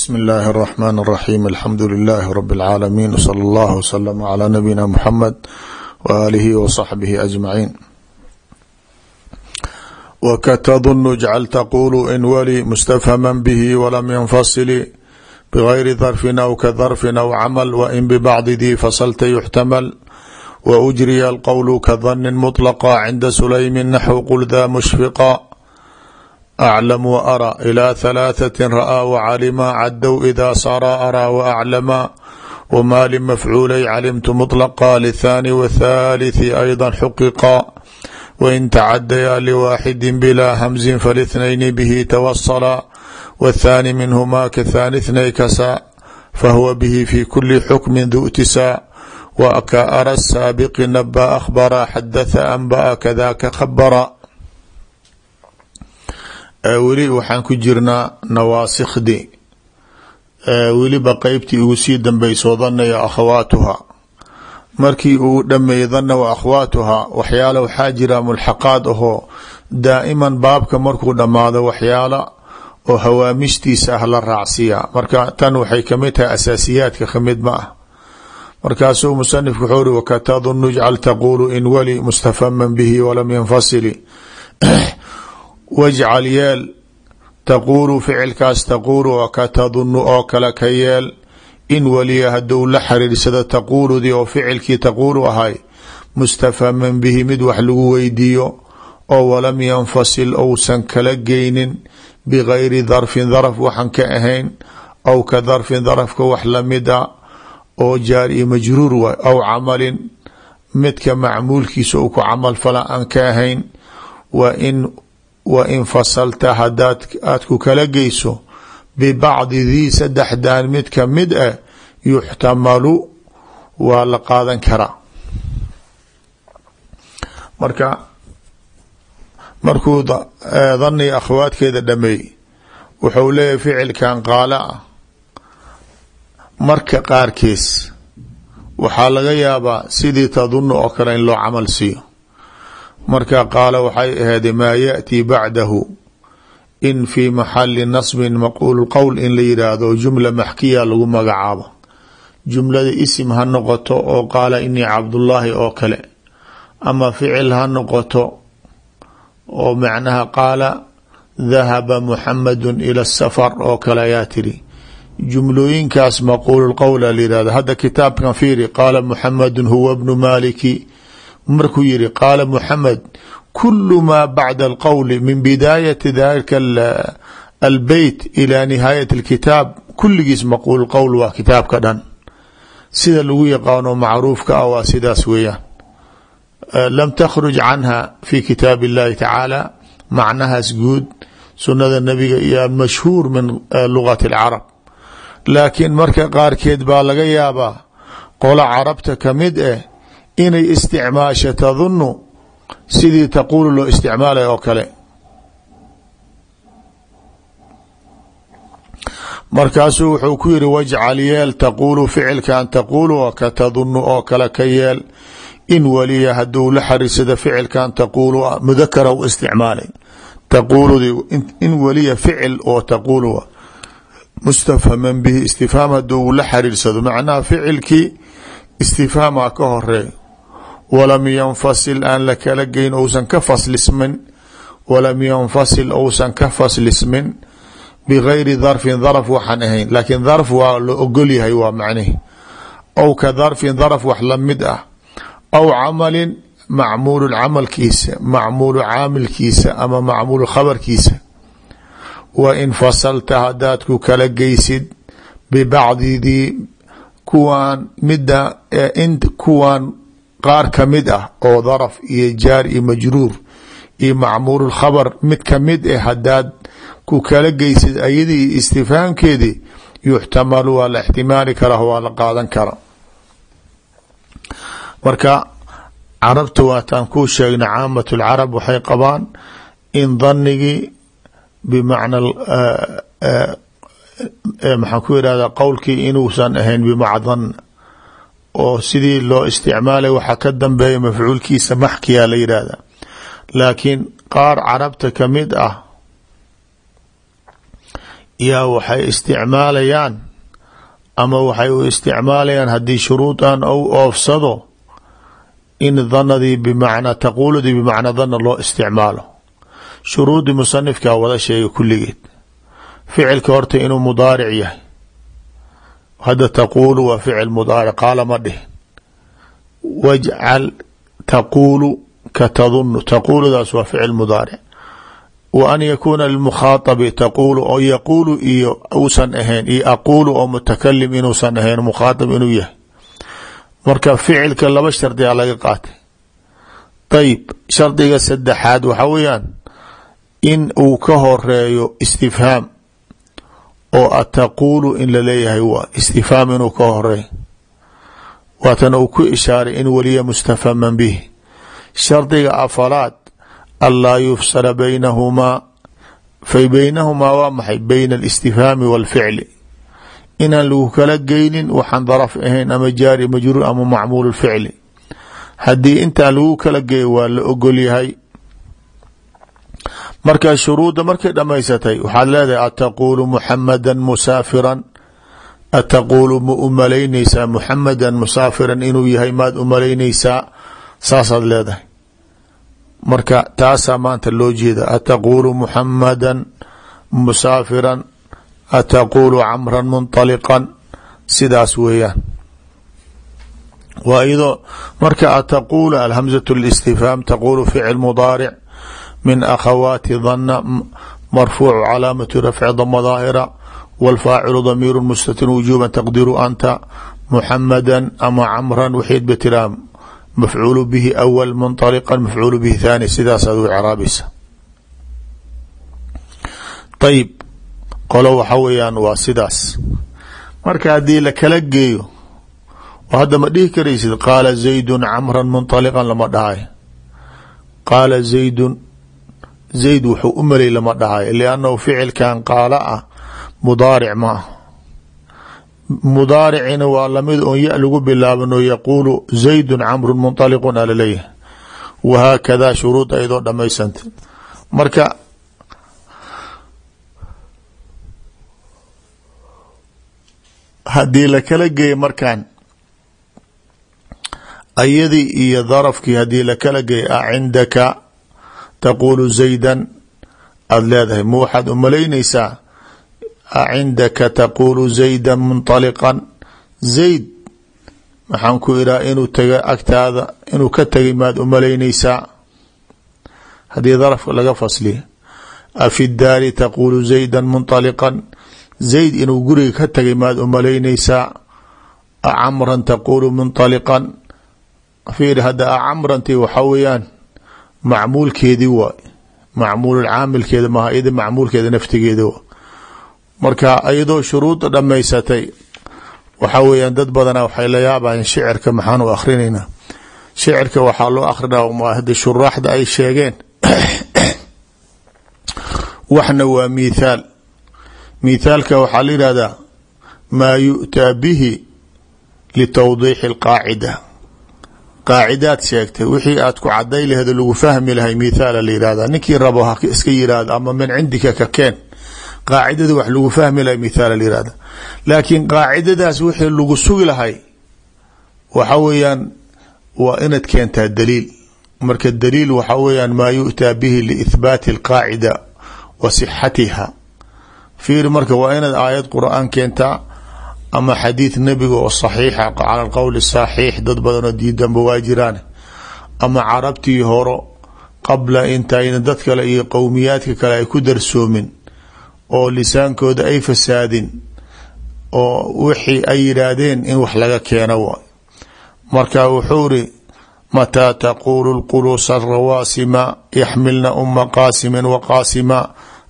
bsmi اllahi الرحmn الرaxيm alxamdu لilh rb العaalamiin wslى اllah wslm عlى nabiyina mxamed walihi wصaxbihi aجmaciin wkatdun jcal tqulu in wali mustafhama bih wlam ynfasili bغayri darfin aw kadarfin aw camal wain bbacdi dii faslta yuxtamal waujriya اlqwl kadani mطlqa cinda sulaymi naxw qul da mushfiqa aclam waara ilaa halaathati ra'aa wacalima cadow idaa saraa araa waaclama wamaa limafcuulay calimtu mطlaqa lithani wthaalithi ayda xuqiqa wain tacadayaa liwaaxidi bilaa hamzin falithnayni bihi tawasala wاthaani minhumaa kathani thnay kasa fahuwa bihi fi kuli xukmi du'tisaa waka ara saabiqi naba akhbara xadatha anba'a kadaka khabara weli waxaan ku jirnaa nawaasikdi weliba qeybtii ugu sii dambeysoo danaya akhawaatuha. Markii uu dhameeyey dana wa akhwaatuhaa waxyaala waxaa jira mulxaqaad ahoo daa'iman baabka markuu dhammaado waxyaala oo hawaamishtiisa ah la raacsiya marka tan waxay ka mid tahay asaasiyaadka ka mid ma ah. Markaasuu musanifku wuxuu uri wakatadunu jcal taquulu in wali mustafaman bihi walam yanfasili wajcal yeel taquulu ficilkaas taquulu oo ka tadunu oo kale ka yeel in waliya haduu la xiriirsado taquuludii oo ficilkii taquulu ahay mustafhaman bihi mid wax lagu weydiiyo oo walam yanfasil ousan kala geynin bigayri darfin darf waxan ka ahayn aw ka darfin darafka wax lamida oo jaar iyo majruur waay aw camalin midka macmuulkiisa uu ku camal aan ka ahayn wa in wa in fasalta hadaad aada ku kala geyso bibacdi dii saddexdan mid ka mid ah yuxtamalu waa la qaadan karaa marka markuu daniga akhawaadkeeda dhameey wuxuu leeyahy ficilkan qaala ah marka qaarkiis waxaa laga yaabaa sidii tadunu oo kale in loo camal siiyo marka qaala waxay ahayd maa yaأti bacdahu in fi maxali nasbin maquul qowl in la yidhaahdo jumla maxkiya lagu magacaabo. Jumlada isim ha noqoto oo qaala inii cabdullaahi oo kale. Ama ficil ha noqoto oo macnaha qaala dahaba muxamadu ila safar oo kale ayaa tiri. Jumlooyinkaas maquul qowl la yihahdo hadda kitaabkan fiiri qaala muxamadu huwa bnu maliki markuu yihi qaala muxamed kulu maa bacda alqowli min bidaayati dalika albeyt ila nihaayat alkitaab. Kulligiis maquul qowl waa kitaabka dhan. Sida lagu yaqaano macruufka ah waa sidaas weeyaan. Lam takhruj canha fi kitaab اllahi tacaala macnahaas guud sunada nabiga iyo mashhuur min lugati اlcarab laakiin marka qaarkeed baa laga yaabaa qola carabta ka mid ah inay isticmaasha tadunu sidii taquulu loo isticmaalay oo kale. Markaasuu wuxuu ku yiri wajcal yeel taquulu ficilkan taquulu ka tadunu oo kale ka yeel. In waliya haduu la xariirsado ficilkan taquulu mudakara u isticmaalay. Taquuludi in waliya ficil oo taquulu mustafhaman bihi istifhaam la xariirsado. Macnaha ficilkii istifhaama ka walam yanfasil aan la kala geyn ousan ka faslismin walam yanfasil ousan ka faslismin bigayri darfin darf waxaan ahayn laakiin darf waa la ogolyahay waa macnihi aw ka darfin darf wax la mid ah aw camalin macmuulu camalkiisa macmuulu caamilkiisa ama macmuulu khabarkiisa wa in fasalta hadaad ku kala geysid bibacdidii kuwaan mida kuwaan qaar ka mid ah oo darf iyo jaar iyo majruur iyo macmuul khabar mid ka mid ah hadaad ku kala geysid ayadii istifhaamkeedii yuxtamalu waa la ixtimaali karaa waa la qaadan kara. Marka carabta waataan kuu sheegna caamat lcarab waxay qabaan in danigii bimacna maxaan ku irahda qowlkii inuusan ahayn bimacdan oo sidii loo isticmaalay waxaa ka dambeeya mafcuulkiisa maxkiya la yidhaahda laakiin qaar carabta ka mid ah yaa waxay isticmaalayaan ama waxay u isticmaalayaan haddii shuruudan ou oofsado in danadii bimacnaa taquuludii bimacnaa dana loo isticmaalo. Shuruudii musanifkaa wada sheega kulligeed. Ficilka horta inuu mudaaric yahay hadda taquulu waa ficil mudaaric qaala ma dhihin wajcal taquulu ka tadunu taquuludaas waa ficil mudaaric wa an yakuuna lilmukhaatabi taquulu oo yaquulu iyo uusan ahayn iyo aquulu oo mutakalim inuusan ahayn mukhaatab inuu yahay marka ficilka laba shardigaa laga qaatay ayib shardiga saddexaad waxaa weeyaan in uu ka horeeyo istifhaam oo ataquulu in la leeyahay waa istifhaam inuu ka horeeyo waatan uu ku ishaaray in weliya mustafhaman bih. Shardiga afalaad anlaa yufsala baynahumaa fay baynahumaa waa maxay? Bayna alistifhaami waalficli inaan lagu kala geynin waxaan daraf ahayn ama jaari majruur ama macmuul ficli. Haddii intaan lagu kala geeyo waa la ogol yahay marka shuruudda markay dhamaysatay waxaad leedahay ataquulu muxamadan musaafiran. Ataquulu ma u malaynaysaa muxamadan musaafiran inuu yahay maad u malaynaysaa saasaad leedahay. Marka taasaa maanta loo jeeda ataquulu muxamadan musaafiran. Ataquulu camran munطaliqan sidaas weeyaan. Waa marka ataquulu alhamzat اlistifhaam taquulu ficil mudaaric min akhawaati dana marfuucu calaamatu rafci dama daahira wاlfaacilu damiiru mustatir wujuba taqdiru anta muxamada ama camran waxayd ba tiraa mafcuulu bihi awal munطaliqa mafcuulu bihi thaani sidaasaad u craabaysa ayib qolo waxa weeyaan waa sidaas marka haddii la kala geeyo oo hadda ma dhihi karaysid qaala zaydun camran munطaliqan lama dhahayo qaala zaydun zayd wuxuu u malay lama dhahayo liannahu ficilkan qaala ah mudaaric ma ah mudaaricina waa la mid oon ya lagu bilaabano yaquulu zaydun camrun munطaliqun alaleeyahay wahaakada shuruud ayadoo dhamaysanta marka haddii la kala geeyo markaan ayadii iyo darafkii haddii la kala geeyo a taquulu zaydan aada leedahay ma waxaad u malaynaysaa a cindaka taquulu zaydan munطaliqan zayd maxaan ku iraa inuu taga agtaada inuu ka tegay maad u malaynaysaa haddii darafka laga fasliya afi daari taquulu zaydan munطaliqan zayd inuu guriga ka tagay maad u malaynaysaa acamran taquulu munطaliqan fiir hadda acamranti waxaa weeyaan macmuulkeedii waay. Macmuul caamilkeeda maaha iyada macmuulkeeda naftigeeda wa marka iyadoo shuruudda dhamaysatay waxaa weeyaan dad badana waxay la yaabayan shicirka maxaan u akhrinaynaa shicirka waxaa loo akrinaa hada shuraaxda ay sheegeen. Waxna waa mithaal mithaalka waxaa la yihahdaa maa yu'taa bihi litawdiixi alqaacida qaacidaad sheegtay wixii aad ku caday laheed lagu fahmi lahay mithaala la yihahda ninkii rabo ha iska yiraahdo ama min cindika ka keen. Qaacidada wax lagu fahmi lahay mithaala la yihahda laakiin qaacidadaas wixii lagu sugi lahay waxa weeyaan waa inaad keentaa daliil. Marka daliil waxa weeyaan maa yu'taa bihi liithbaati alqaacida wa sixatiha. Fiir marka waa inaad aayad qur'aan keentaa ama xadiid nebiga oo saxiixa cala alqowli saxiix dad badanoo diidanba waa jiraan. Ama carabtii horo qabla intayna dad kale iyo qowmiyaadka kale ay ku darsoomin oo lisaankooda ay fasaadin oo wixii ay yidhaahdeen in wax laga keeno waay marka wuxuu iri mataa taquulu lquluusa rawaasima yaxmilna uma qaasimin wa qaasima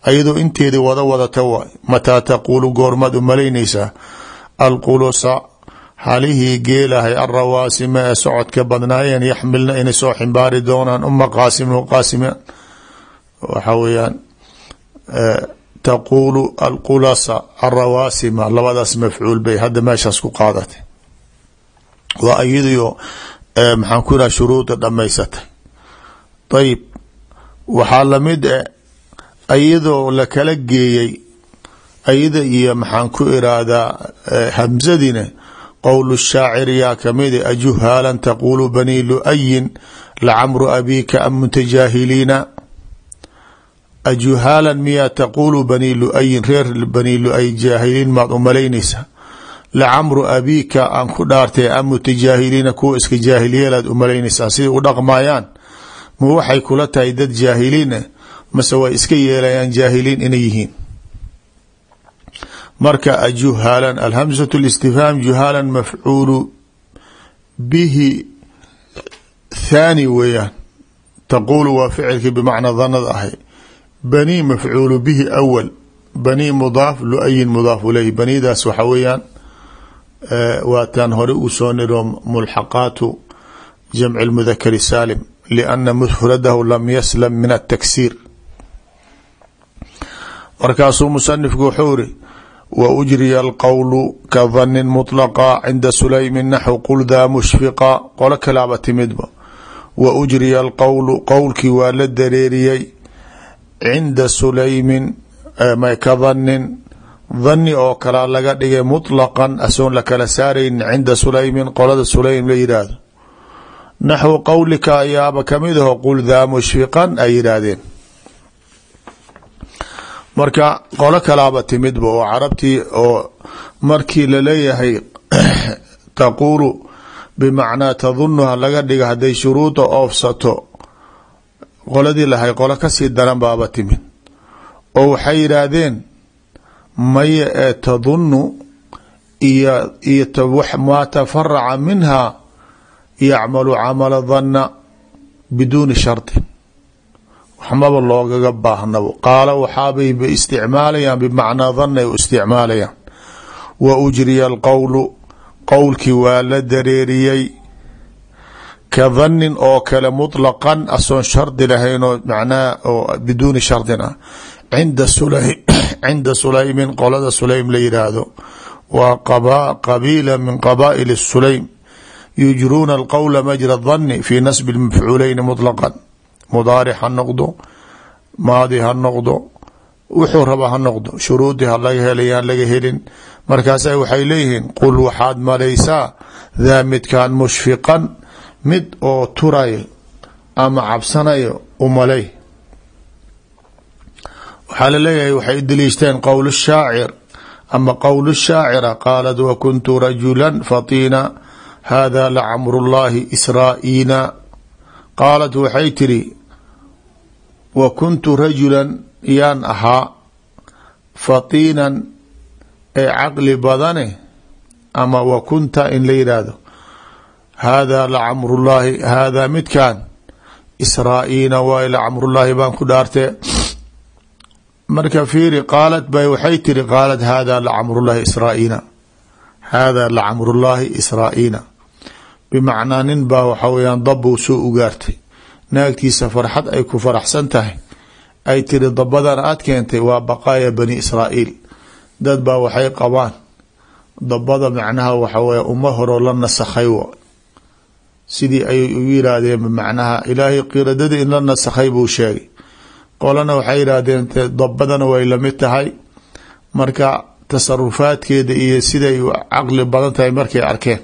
ayadoo inteeda wada wadata waay mataa taquulu goormaad u malaynaysaa alqulusa halihii geelahay alrawaasima ee socodka badnaayeen yaxmilna inay soo ximbaari doonaan. Uma qaasimin qaasimin waxa weeyaan taquulu alqulasa alrawaasima labadaas mafcuul bay hadda meeshaas ku qaadatay. Waa iyadiyo maxaan ku yidhaha shuruuda dhamaysatay ayib waxaa la mid e iyadoo la geeyey ayada iyo maxaan ku iraahdaa hamsadine qowl shaaciri yaa kamida ajuhaalan taquulu bani luayin lacamru abiika am mutajaahiliina? Ajuhaalan miyaa taquulu bani luayin reer bani luay jaahiliin maad umalaynaysaa lacamru abiika aan ku dhaartay am mutajaahiliina kuwa iska jaahiliyeelaad umalaynaysaa siday u dhaqmayaan ma waxay kula tahay dad jaahiliina mase way iska yeelayaan jaahiliin inay yihiin marka ajuhaalan alhamsatu listifhaam juhaalan mafcuulu bihi thaani weeyaan. Taquulu waa ficilkii bimacnaa danad ahay. Bani mafcuulu bihi awal bani mudaaf luayin mudaaf ileyh banidaas waxa weeyaan waataan hore uu soo niro mulxaqaatu jamci lmudakari saalim lianna mufradahu lam yaslam min ataksiir markaasuu musanifku wuxuu iri wa ujriya alqowlu ka danin mطlaqa cinda sulaymin naxw qul daa mushfiqa qolo kalaaba timidba wa ujriya alqowlu qowlkii waa la dareeriyey cinda sulaymin ka danin dani oo kalaa laga dhigay muطlaqan asoon la kala saaraynin cinda sulaymin qolada sulaym la yidhaahdo naxwu qowlika ayaaba ka mid aho qul daa mushfiqan ay yidhaahdeen marka qolo kalaaba timidba oo carabtii oo markii la leeyahay taquulu bimacnaa tadunuha laga dhiga hadday shuruuda oofsato qoladii lahay qolo ka sii daran baaba timid. Oo waxay yidhaahdeen maya ee tadunu iyo iyo maa tafaraca minha yacmalu camala dana biduuni shardi waxmaba loogaga baahnabo qaala waxaabayba isticmaalayaan bimacnaa danay u isticmaalayaan. Wa ujriya alqowlu qowlkii waa la dareeriyey ka danin oo kale muطlaqan asoon shardi lahaynoo macnaha oo biduuni shardin ah cinda cinda sulaymin qolada sulaym la yidhaahdo waa qabiila min qabaa'il sulaym. Yujruuna alqowla majra dani fi nasbi mafcuuleyni muطlaqan mudaaric ha noqdo maadi ha noqdo wuxuu raba ha noqdo shuruudii ha laga helayaan laga helin. Markaasa waxay leeyihiin qul waxaad malaysaa daa midkaan mushfiqan mid oo turayo ama cabsanayo umalay waxaa la leeyahay waxay daliishteen qowl shaacir ama qowl shaacira qaalat wakuntu rajula fatiina hada lacamru llahi israa'iina qaalat waxay tiri wa kuntu rajulan yaan ahaa fatiinan ee caqli badane ama wa kunta in la yidhaahdo haadaa lacamrullaahi haadaa midkan israa'iina waay lacamrullaahi baan ku dhaartee. Marka fiiri qaalat bay waxay tiri qaalat haadaa lacamrullaahi israa'iina. Haadaa lacamrullaahi israa'iina. Bimacnaa nin baa waxa weyaan dabbuu soo ugaartay naagtiisa farxad ay ku faraxsan tahay. Ay tiri dabadan aad keentay waa baqaaya bani israa'iil. Dad baa waxay qabaan dabada macnaha waxa weye uma horoo la nasakhay w sidii ay u yiraahdeen macnaha ilaahay qiradadii in la nasakhay buu sheegay. Qolana waxay yidhaahdeen dabadana way la mid tahay. Marka tasarufaadkeeda iyo siday caqli badan tahay markay arkeen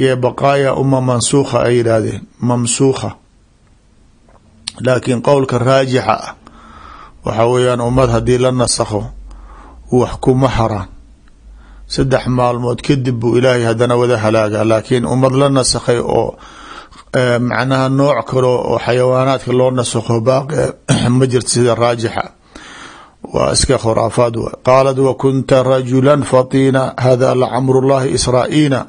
iyo baqaaya uma mansuukha ay yidhaahdeen mamsuukha laakiin qowlka raajixa ah waxa weeyaan ummad haddii la nasakho wax kuma haraan. Saddex maalmood kadib buu ilaahay haddana wada halaaga laakiin ummad la nasakhay oo macnaha nooc kale oo xayawaanaadka loo nasakho baaqi ma jirto sida raajixa. Waa iska khuraafaad w qaalat wa kunta rajula fatiina hada lacamru llahi israa'iina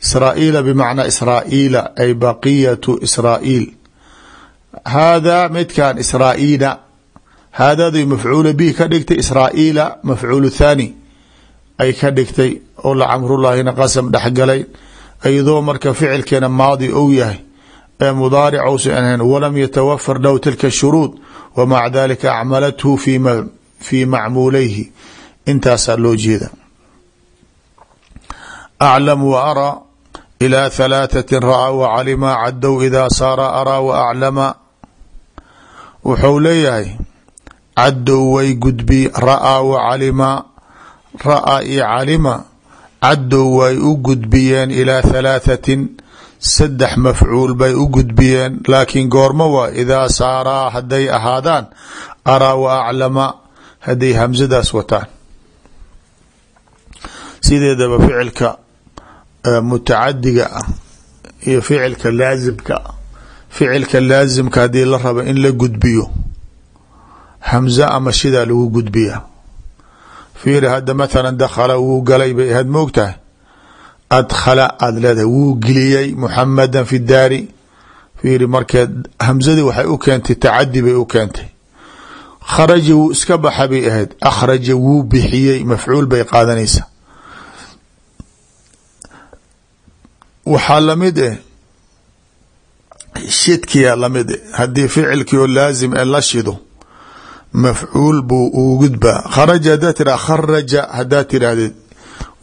israa'iila bimacnaa israa'iila ay baqiyatu israa'iil haadaa midkan israa'iina haadaday mafcuula bihi ka dhigtay israa'iila mafcuulu thaani ay ka dhigtay oo lacamrullaahina qasam dhexgalay iyadoo marka ficilkeena maadi ou yahay ee mudaaric ousan ahayn walam yatawafar lahu tilka shuruud wa maca dalika acmalathu fii macmuulayhi intaasaa loo jeeda aclam wa araa ilaa halaathati ra'a wacalima cadow idaa saara araa wa aclama wuxuu leeyahay caddow way gudbi ra'aa wa calima ra'a iyo calima caddow way u gudbiyeen ilaa thalaahatin saddex mafcuul bay u gudbiyeen laakiin goormo waa idaa saaraa hadday ahaadaan araa wa aclama hadday hamsadaas wataan. Sideedaba ficilka mutacadiga ah iyo ficilka laasimka ficilka laasimka haddii la rabo in la gudbiyo. Hamza ama shidaa lagu gudbiyaa. Fiiri hadda mathalan dakhala wuu galay bay ahayd moogtahay. Adkhala aada leedahay wuu geliyey muxamadan fi daari. Fiiri markeed hamsadii waxay u keentay tacadi bay u keentay. Kharaja wuu iska baxa bay ahayd. Akhraja wuu bixiyey mafcuul bay qaadanaysaa. Waxaa la mid eh shidkiyaa la mid eh haddii ficilkii oo laasim ee la shido mafcuul buu uu gudbaa kharaja haddaa tira kharaja haddaa tiraahdeed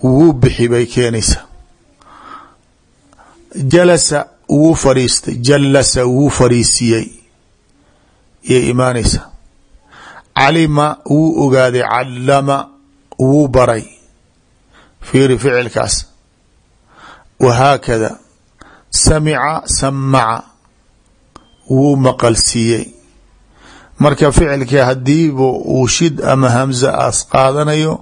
wuu bixi bay keenaysaa jalasa wuu fariistay jalasa wuu fariisiyey yay imaanaysaa calima wuu ogaaday callama wuu baray fiiri ficilkaas. Wahaakada samica samaca wuu maqalsiiyey. Marka ficilkii hadiiba uu shid ama hamza as qaadanayo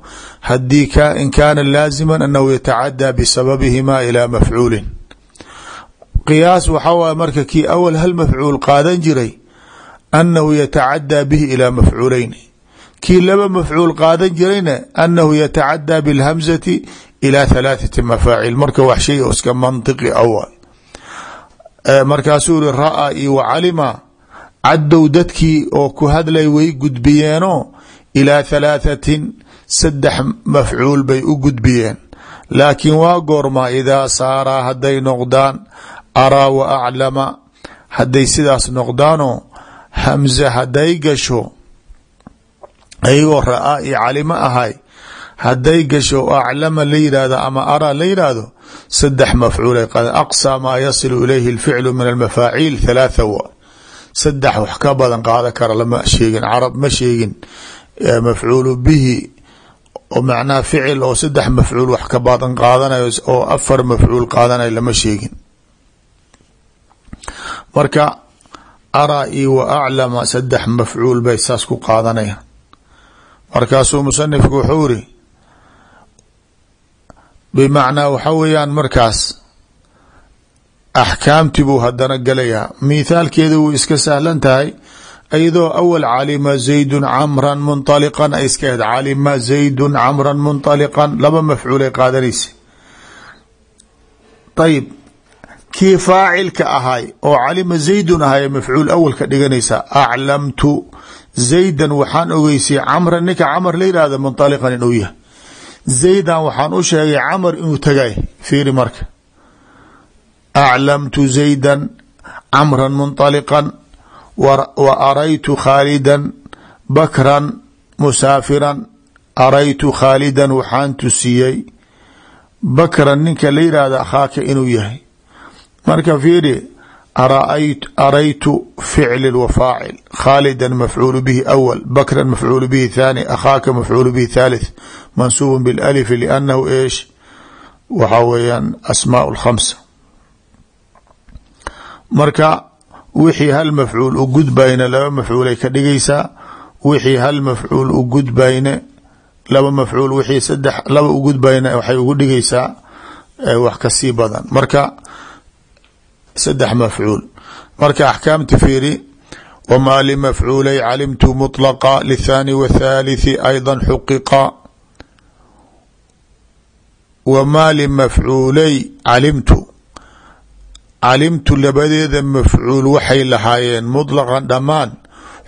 haddii in kaana laazima anahu yatacadaa bisababihima ilaa mafcuulin. Qiyaas waxaa waay marka kii awal hal mafcuul qaadan jiray annahu yatacadaa bihi ilaa mafcuuleyn kii laba mafcuul qaadan jirayna annahu yatacadaa bilhamzati ilaa halaathati mafaacil. Marka wax shay oo iska mantiqi awa markaasuu iri ra'a iyo wacalima caddow dadkii oo ku hadlay way gudbiyeenoo ilaa thalaahatin saddex mafcuul bay u gudbiyeen. Laakiin waa goormaa idaa saaraa hadday noqdaan araa wa aclama hadday sidaas noqdaanoo hamza hadday gasho ayagoo ra'aa iyo calimo ahay hadday gasho aclama la yidhaahdo ama araa la yidhaahdo saddex mafcuulay qaadeen aqsaa maa yasilu ilayhi alficlu min almafaaciil thalaatha wa. Saddex wax ka badan qaada kara lama sheegin carab ma sheegin mafcuulu bihi oo macnaha ficil oo saddex mafcuul wax badan qaadanayo oo afar mafcuul qaadanayo lama sheegin. Marka araa wa aclama saddex mafcuul bay saas ku qaadanayaan. Markaasuu musanifku wuxuu bimacnaa waxa weeyaan markaas axkaamtii buu hadana galayaa mithaalkeeda wuu iska sahlan tahay iyadoo awal calima zaydun camran munطaliqan ay iska ahed calima zaydun camran munطaliqan laba mafcuulay qaadanaysa ayib kii faacilka ahay oo calima zaydun ahay mafcuul awal ka dhiganaysaa aclamtu zaydan waxaan ogeysay camran ninka camar la yihahda munطaliqan inuu yahay zaydan waxaan u sheegay camar inuu tagay fiiri marka aclamtu zayda camra munطaliqan wa araytu khaalidan bakran musaafiran araytu khaalidan waxaan tusiyey bakran ninka la yihahda akhaaka inuu yahay marka fiiri araytu ficli wa faacil khaalida mafcuul bihi awal bakran mafcuul bihi thaani akhaaka mafcuul bihi thalith mansuub bilalifi liannahu eesh waxaa weeyaan asmaa lkhamsa marka wixii hal mafcuul u gudbayna laba mafcuulay ka dhigaysaa wixii hal mafcuul u gudbayne laba mafcuul wixii saddex laba u gudbayna waxay ugu dhigaysaa wax ka sii badan marka saddex mafcuul marka axkaamta fiiri wamaa limafcuulay calimtu mطlaqa lithani wاthalithi ayضa xuqiqa wamaa limafcuulay calimtu calimtu labadeeda mafcuul waxay lahaayeen muطlaqan dhammaan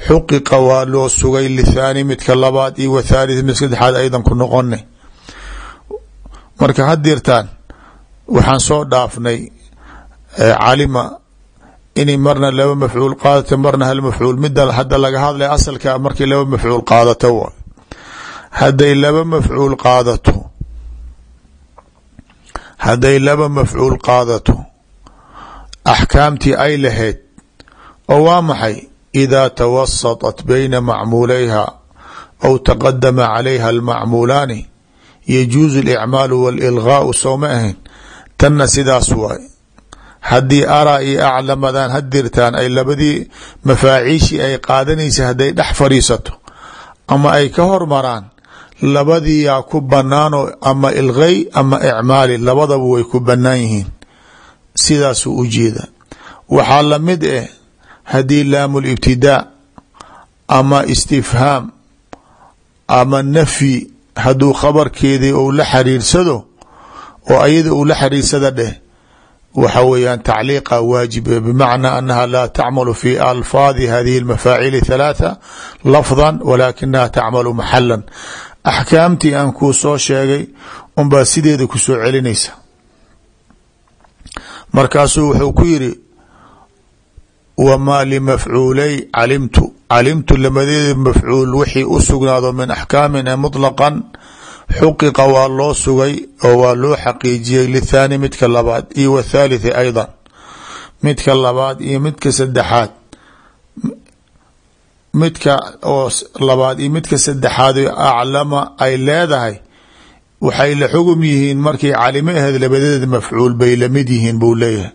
xuqiqa waa loo sugay lithaani midka labaad iyo wathaalith mid saddexaad aydan ku noqonay marka hadirtaan waxaan soo dhaafnay calima inay marna laba mafcuul qaadato marna hal mafcuul. Mida hadda laga hadlay asalka markay laba mafcuul qaadato wa hadday laba mafcuul qaadato hadday laba mafcuul qaadato axkaamtii ay lahayd oo waa maxay? Idaa tawasatat bayna macmuulayha aw taqadama calayha almacmuulaani yajuusu alicmaalu walilgaau sowma ahayn. Tanna sidaas waay haddii araa iyo aclamadan hadirtaan ay labadii mafaaciishii ay qaadanaysa hadday dhex fadhiisato ama ay ka hormaraan labadiiyaa ku banaano ama ilgay ama icmaali labadaba way ku banaan yihiin. Sidaasuu u jeeda. Waxaa la mid eh haddii laamu libtidaa ama istifhaam ama nafyi hadduu khabarkeedii ou la xariirsado oo ayada uu la xariirsada dheh waxa weeyaan tacliiqa waajibe bmacnaa anaha laa tacmalu fi alfaadi hadihi اlmafaacili halaatha lafdan walaakinaha tacmalu maxalan axkaamtii aan kuu soo sheegay unbaa sideeda ku soo celinaysa. Markaasuu wuxuu ku yiri wamaa limafcuulay calimtu. Calimtu lamadeeda mafcuul wixii u sugnaado min axkaamin mطlaqa xuqiqa waa loo sugay oo waa loo xaqiijiyey lithaani midka labaad iyo wthaalithi ayضa midka labaad iyo midka saddexaad. Midka oo labaad iyo midka saddexaad aclama ay leedahay waxay la xugum yihiin markay calimo aheed labadeeda mafcuul bay la mid yihiin buu leeyahay.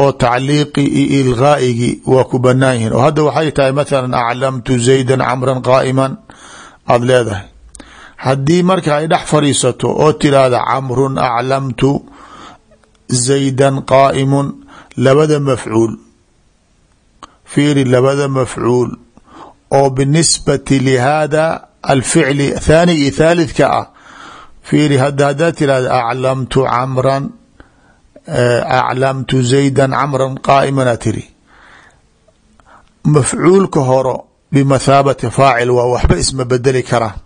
Oo tacliiqi iyo ilgaa'igi waa ku banaan yihiin. Oo hadda waxay tahay mathala aclamtu zayda camra qaa'iman aada leedahay haddii marka ay dhex fadhiisato oo tiraahda camrun aclamtu zaydan qaa'imun labada mafcuul fiiri labada mafcuul oo binisbati lihada alficli thaani iyo thaalidka ah fiiri hadda haddaad tirahda aclamtu camran aclamtu zaydan camran qaa'imana tiri. Mafcuulka horo bimathaabati faacil waa waxba isma bedeli karaan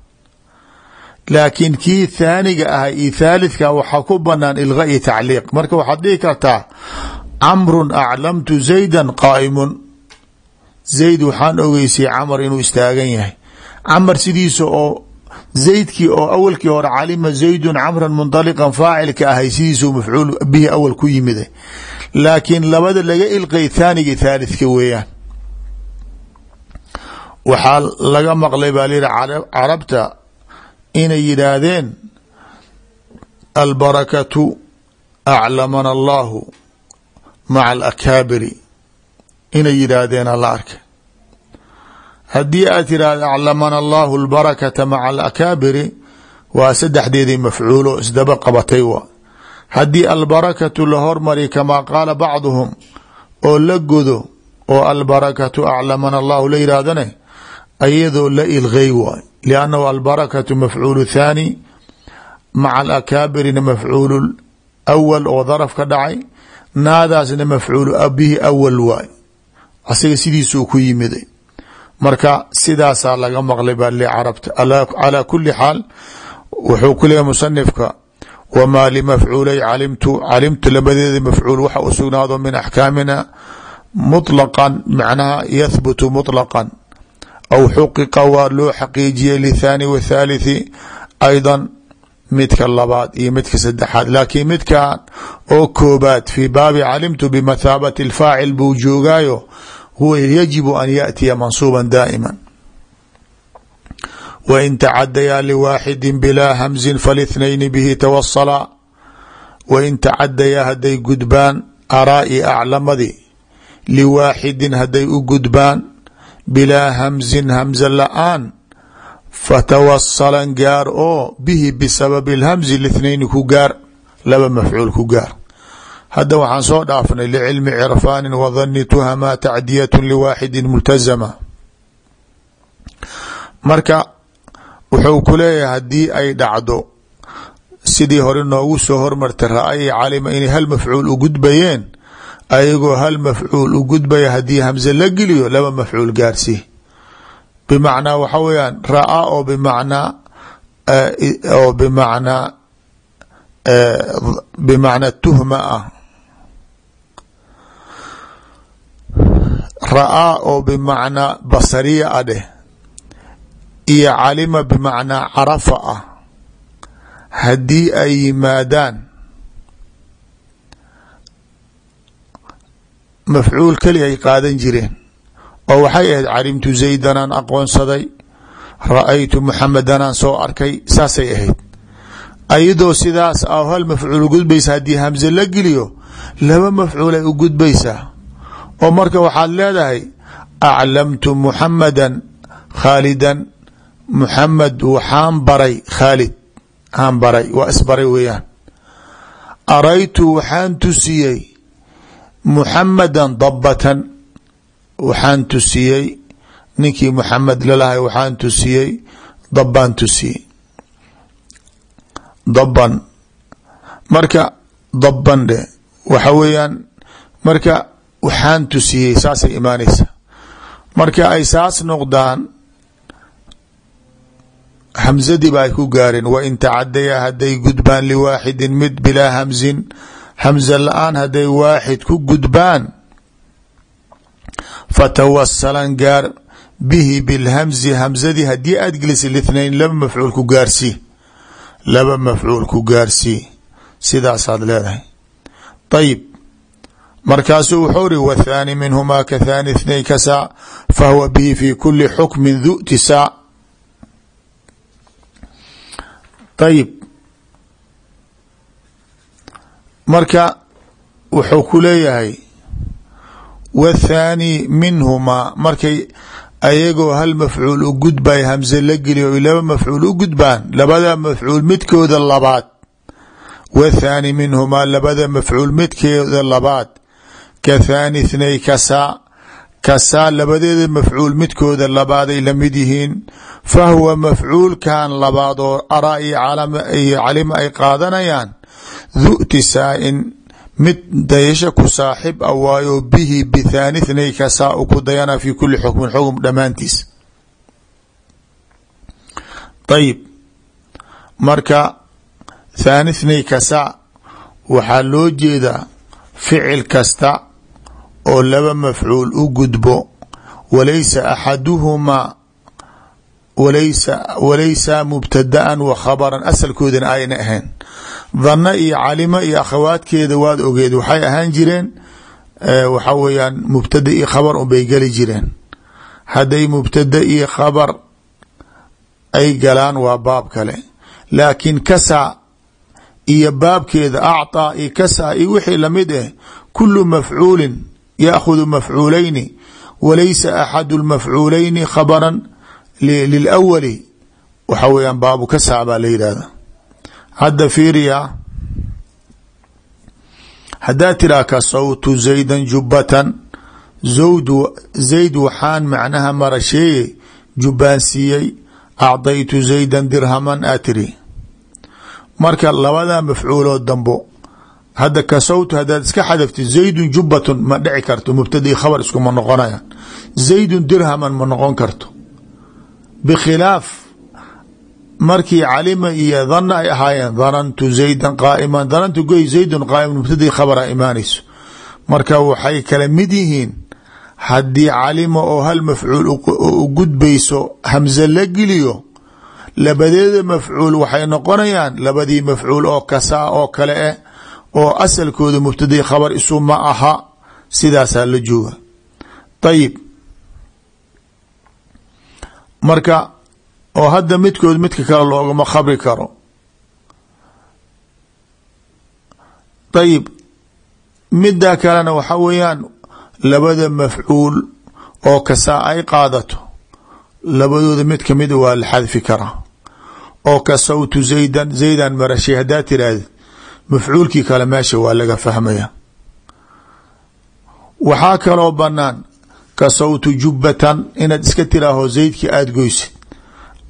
laakiin kii thaaniga ahay iyo thaalidka waxaa ku banaan ilga iyo tacliiq. Marka waxaad dhihi kartaa camrun aclamtu zaydan qaa'imun. Zayd waxaan ogeysay camar inuu istaagan yahay. Camar sidiisa oo zaydkii oo awalkii hore calima zaydun camran mundaliqan faacilka ahay sidiisuu mafcuul bihi awal ku yimida laakiin labada laga ilqay thaaniga thaalidka weeyaan. Waxaa laga maqlay inay yidhaahdeen albarakatu aclamana allahu maca alakaabiri inay yidhaahdeen ala arkay haddii aad tiraahda aclamana allahu albarakata maca alakaabiri waa saddexdeedii mafcuulo isdaba qabatay wa. Haddii albarakatu la hormari kamaa qaala bacduhum oo la godo oo albarakatu aclamana allahu la yidhaahdane ayadoo la ilgey waay. liannahu albarakatu mafcuulu thaani maca alakaabirina mafcuulu awal oo daraf ka dhacay. naadaasna mafcuulu bihi awal waay. Asiga sidiisuu ku yimiday marka sidaasaa laga maqlay baa li carabta calaa kuli xaal wuxuu ku leeyahy musanifka wamaa limafcuulay calimtu calimtu labadeeda mafcuul waxa u sugnaado min axkaamina muطlaqan macnaha yahbutu muطlaqan aw xuqiqa waa loo xaqiijiyey lithani w thaalithi aydan midka labaad iyo midka saddexaad laakiin midkan oo koobaad fii baabi calimtu bimathaabati alfaacil buu joogaayo huwa yajibu an yaatiya mansuuban daa'ima wain tacadayaa liwaaxidi bilaa hamzin faاlithnayni bihi tawasalaa wain tacadayaa hadday gudbaan araa i aclamadii liwaaxidin hadday u gudbaan bilaa hamzin hamza la'aan fatawasalan gaar oo bihi bisababi اlhamzi lithnayni ku gaar laba mafcuul ku gaar. Hadda waxaan soo dhaafnay licilmi cirfaani wadani tuhama tacdiyat liwaaxidi multazama. Marka wuxuu ku leeyahay haddii ay dhacdo sidii hore noogu soo hormartay ra'ay calima inay hal mafcuul u gudbayeen ayagoo hal mafcuul u gudbaya haddii hamze la geliyo laba mafcuul gaarsii bimacnaa waxa weeyaan ra'a oo bimacnaa oo bimacnaa bimacnaa tuhma ah. Ra'aa oo bimacnaa basariya a dheh. Iyo calima bimacnaa carafa ah. Haddii ay yimaadaan mafcuul keli ay qaadan jireen oo waxay ahayd calimtu zaydanaan aqoonsaday ra'aytu muxamedanaan soo arkay saasay ahayd. Ayadoo sidaas a hal mafcuul gudbaysa haddii hamze la geliyo laba mafcuulay u gudbaysaa oo marka waxaad leedahay aclamtu muxamadan khaalidan muxamed waxaan baray khaalid. Aan baray waa isbaray weeyaan. Araytu waxaan tusiyey muxamadan dabatan waxaan tusiyey. Ninkii muxamed lalahay waxaan tusiyey. Dabbaan tusiyey. Dabban. Marka dabban dhe waxa weeyaan marka waxaan tusiyey saasay imaanaysa marka ay saas noqdaan hamzadii ba ay ku gaareen wain tacadaya hadday gudbaan liwaaxidin mid bilaa hamzin hamza la'aan hadday waaxid ku gudbaan fatawasalan gaar bihi bilhamzi hamzadii haddii aad gelisa lithnayn laba mafcuul ku gaarsii laba mafcuul ku gaarsii sidaasaad leedahay. Ayib markaasuu wuxuu ri wthaani minhumaa ka thaani ithnay ka saa fahuwa bihi fi kuli xukmin du'ti saa. Ayib marka wuxuu ku leeyahay wthaani minhumaa markay ayagoo hal mafcuul u gudbay hamze la geliyo laba mafcuul u gudbaan labada mafcuul midkooda labaad. Wthaani minhumaa labada mafcuul midkooda labaad. Ka thaani ithnay kasaa kasaa labadeeda mafcuul midkooda labaaday la mid yihiin fa huwa mafcuulkan labaad oo araa iyo calima ay qaadanayaan du'ti saa-in mid dayasha ku saaxib a waayo bihi bithaani ithnay kasaa u ku dayana fi kuli xukmin xukm dhammaantiis. Ayib marka thaani ithnay kasaa waxaa loo jeedaa ficil kasta oo laba mafcuul u gudbo walaysa axaduhumaa walaysa mubtadaan wa khabaran asalkoodana ayna ahayn. Dhanna iyo calima iyo akhawaadkeeda waad ogeed waxay ahaan jireen waxa weeyaan mubtada iyo khabar unbay geli jireen. Hadday mubtada iyo khabar ay galaan waa baab kale. Laakiin kasaa iyo baabkeeda acطaa iyo kasaa iyo wixii la mid ah kulu mafcuulin yaakhud mafcuulayni walaysa axadu lmafcuulayni khabara lilawali waxa weyaan baabu kasaa baa la yidhahda hadda fiiriya haddaa tiraa kasawtu zaydan jubbatan zawd zayd waxaan macnaha marasheeye jubbaan siiyey acdaytu zaydan dirhaman aa tiri marka labada mafcuuloo dambo hadda kasawtu haddaad iska xadaftid zaydun jubbatun ma dhici karto mubtadii khabar iskuma noqonayaan. Zaydun dirhaman ma noqon karto. Bikhilaaf markii calima iyo dana ay ahaayeen danantu zaydan qaaiman danantu goy zaydun qaaiman mubtadii khabara imaanayso. Marka waxay kala mid yihiin haddii calima oo hal mafcuul u gudbayso hamze la geliyo labadeeda mafcuul waxay noqonayaan labadii mafcuul oo kasaa oo kale ah oo asalkooda mubtadii khabar isu ma aha sidaasaa la jooga. Ayib marka oo hadda midkood midka kale loogama khabri karo. Ayib middaa kalena waxa weeyaan labada mafcuul oo kasaa ay qaadato labadooda mid kamida waa la xadfi karaa oo kasawtu zaydan zaydan marashay haddaa tiraahda mafcuulkii kale meesha waa laga fahmaya waxaa kaloo banaan kasawtu jubbatan inaad iska tiraaho zaydkii aada goysid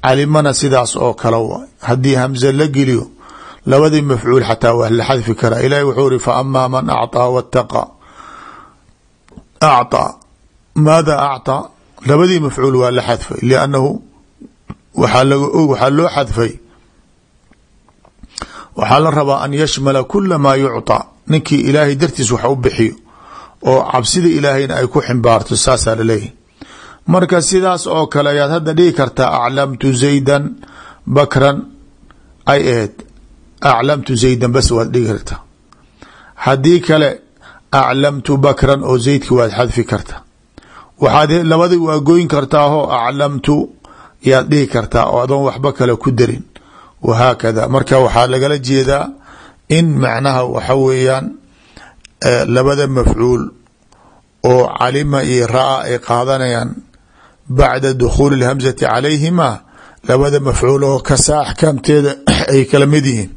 calimana sidaas oo kale waay haddii hamze la geliyo labadii mafcuul xataa waa la xadfi karaa ilahi wuxuu iri fa amaa man acطaa waاtaqa acطaa maada acطaa labadii mafcuul waa la xadfay liannahu waxaa laga og waxaa loo xadfay waxaa la rabaa an yashmala kula maa yucطى ninkii ilaahay dartiis wax u bixiyo oo cabsida ilaahayna ay ku ximbaarto saasaa laleeyahy marka sidaas oo kale ayaad hadda dhigi kartaa aclamtu zaydan bakran. Ay ahayd aclamtu zaydan bas waad dhigi kartaa. Haddii kale aclamtu bakran oo zaydki waad xadfi karta waxaad labadii waa goyn kartaahoo aclamtu yaad dhihi kartaa oo adoon waxba kale ku darin wahaakada marka waxaa lagala jeedaa in macnaha waxa weeyaan labada mafcuul oo calima iyo ra'a ay qaadanayaan bacda dukhuuli اlhamzati calayhima labada mafcuul oo kasaa axkaamteeda ay kala mid yihiin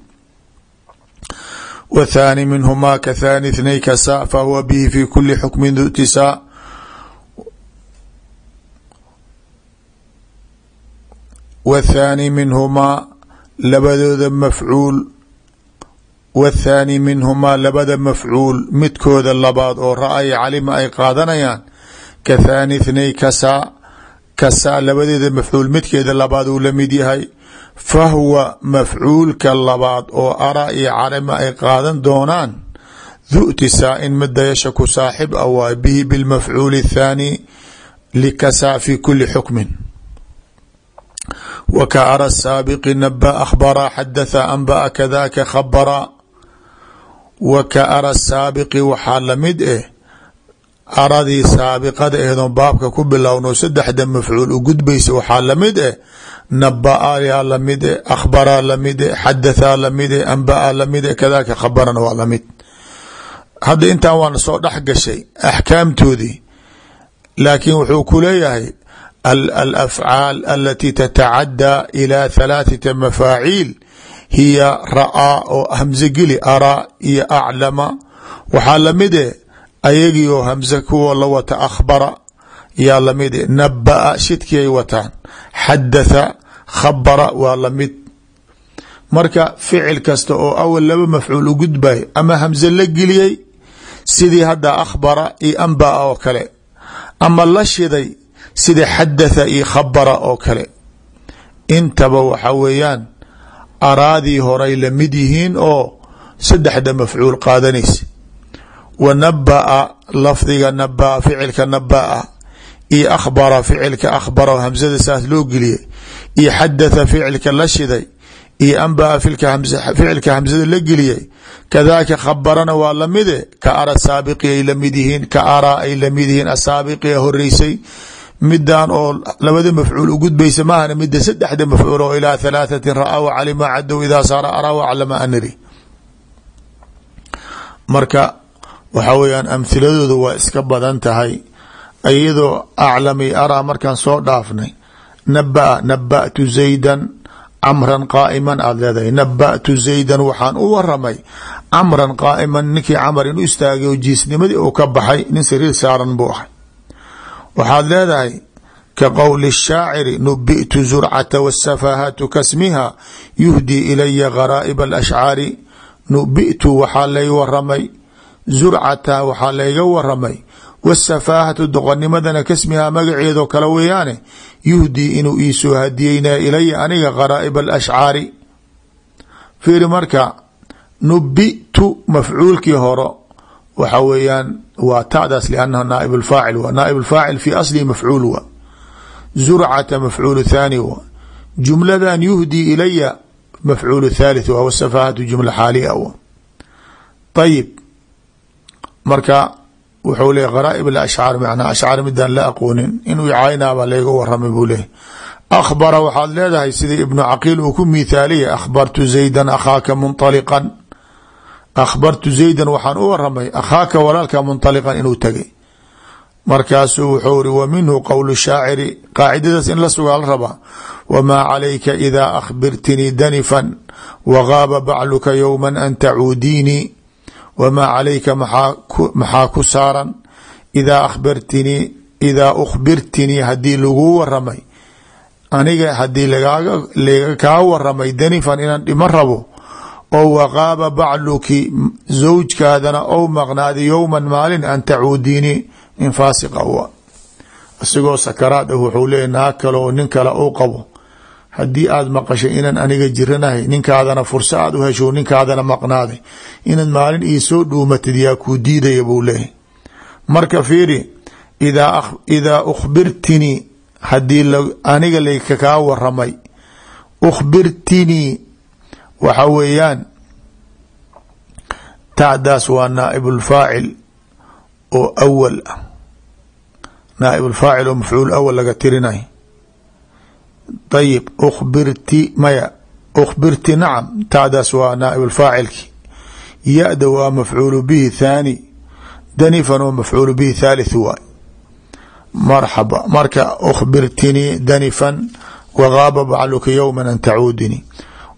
wthaani minhumaa kathani ithnay kasa fahuwa bihi fi kuli xukmin du tisaa wthaani minhumaa labadooda mafcuul wthaani minhumaa labada mafcuul midkooda labaad oo ra'ay calima ay qaadanayaan kathaani ithnay kasaa kasaa labadeeda mafcuul midkeeda labaad uu la mid yahay fahuwa mafcuulka labaad oo ara iyo calima ay qaadan doonaan du'tisaa-in midayasha ku saaxib a waay bihi bilmafcuuli athaani likasaa fi kuli xukmin wa ka ara saabiqi naba akhbara xadatha anbaa kadaka khabara wa ka ara saabiqi waxaa la mid eh aradii saabiqada aheedon baabka ku bilowno saddexda mafcuul u gudbaysa waxaa la mid eh nabaa yaa la mid e akhbaraa la mid e xadathaa la mid e anbaa la mid e kadaka khabarana waa la mid hadda intaan waana soo dhex gashay axkaamtoodii laakiin wuxuu ku leeyahay alafcaal alati tatacaddaa ila halaathata mafaaciil hiya ra'aa oo hamze geli araa iyo aclama waxaa la mid e ayagii oo hamze kuwa la wata akhbara yaa la mid e nabaa shidkii ay wataan xadatha khabara waa la mid marka ficil kasta oo awal laba mafcuul u gudbay ama hamze la geliyey sidii hadda akhbara iyo anbaa oo kale ama la shiday sida xadatha iyo khabara oo kale. Intaba waxa weeyaan araadii horay la mid yihiin oo saddexda mafcuul qaadanaysa. Wa nabaa lafdiga nabaa ficilka nabaa iyo akhbara ficilka akhbara hamzada saas loo geliyay iyo xadatha ficilka la shiday iyo anbaa ficilka hamzada la geliyay. Kadaka khabarana waa lamide ka ara saabiqi ay la mid yihiin ka araa ay la mid yihiin asaabiqi horeysay midan oo labada mafcuul u gudbaysa maahana mida saddexda mafcuul oo ilaa halaathati ra'a wa calima cadow idaa saara araa marka waxa weeyaan amhiladooda waa iska badan tahay iyadoo aclami araa markaan soo dhaafnay nabaa nabatu zaydan camran qaa'iman aada leedahay nabatu zaydan waxaan u waramay camran qaa'iman ninkii camar inu istaagay oo jiisnimadii uu ka baxay nin sariir saaran buu ahay waxaad leedahay ka qowli shaaciri nubitu zurcata wاsafaahatu kasmiha yuhdii ilaya gharaa'iba alashcaari nubitu waxaa lay waramay zurcata waxaa layga waramay wsafaahatu doqonimadana kasmihaa magaceedoo kale weeyaane yuhdii inuu iisoo hadiyeynaya ilaya aniga gharaaib alashcaari fiiri marka nubitu mafcuulkii horo waxa weeyaan waa tadaas liannaha naaib lfaacil wa naaib lfaacil fi aslihi mafcuul wa zurcata mafcuul thaani wa jumladan yuhdii ilaya mafcuul thalith wa wsafaahatu jumla xaalia wa. Ayib marka wuxuu leeyay gharaaib alashcaar macnaa ashcaar midaan la aqoonin inuu caynaabaa layga waramay buu leeyahy akhbara waxaad leedahay sidii ibnu caqiil uu ku miithaaliyay akhbartu zaydan akhaaka munطaliqan akhbartu zaydan waxaan u waramay akhaaka walaalka munطaliqan inuu tagay markaasuu wuxuu ri wa minhu qowl shaaciri qaacidadaas in la sugaa la rabaa wamaa calayka idaa akhbirtinii danifan wagaaba bacluka yowma an tacuudiinii wamaa calayka maxaa ku saaran idaa akhbartinii idaa ukhbirtinii haddii laguu waramay aniga haddii laga kaa waramay danifan inaan dhiman rabo oo waqaaba bacluki zawjkaadana ou maqnaadi yowman maalin an tacuudiinii in faasiqa wa isagoo sakaraad ah wuxuu leeya naag kale oo nin kale uu qabo haddii aada maqashay inaan aniga jiranahay ninkaadana furso aad u hesho ninkaadana maqnaaday inaad maalin ii soo dhuumatid yaa kuu diidaya buu leeyahy marka fiiri idaa ukhbirtinii haddii aniga lakakaa waramay ukhbirtinii waxa weeyaan tacdaas waa naaib ulfaacil oo awal ah. Naaib alfaacil oo mafcuul awal laga tirinay ayib ukhbirti maya ukhbirti nacam taadaas waa naaib alfaacilki ya-da waa mafcuulu bihi thaani danifan oo mafcuulu bihi thalith waay. Marxaba marka ukhbirtinii danifan wagaaba bacluka yowma an tacuudini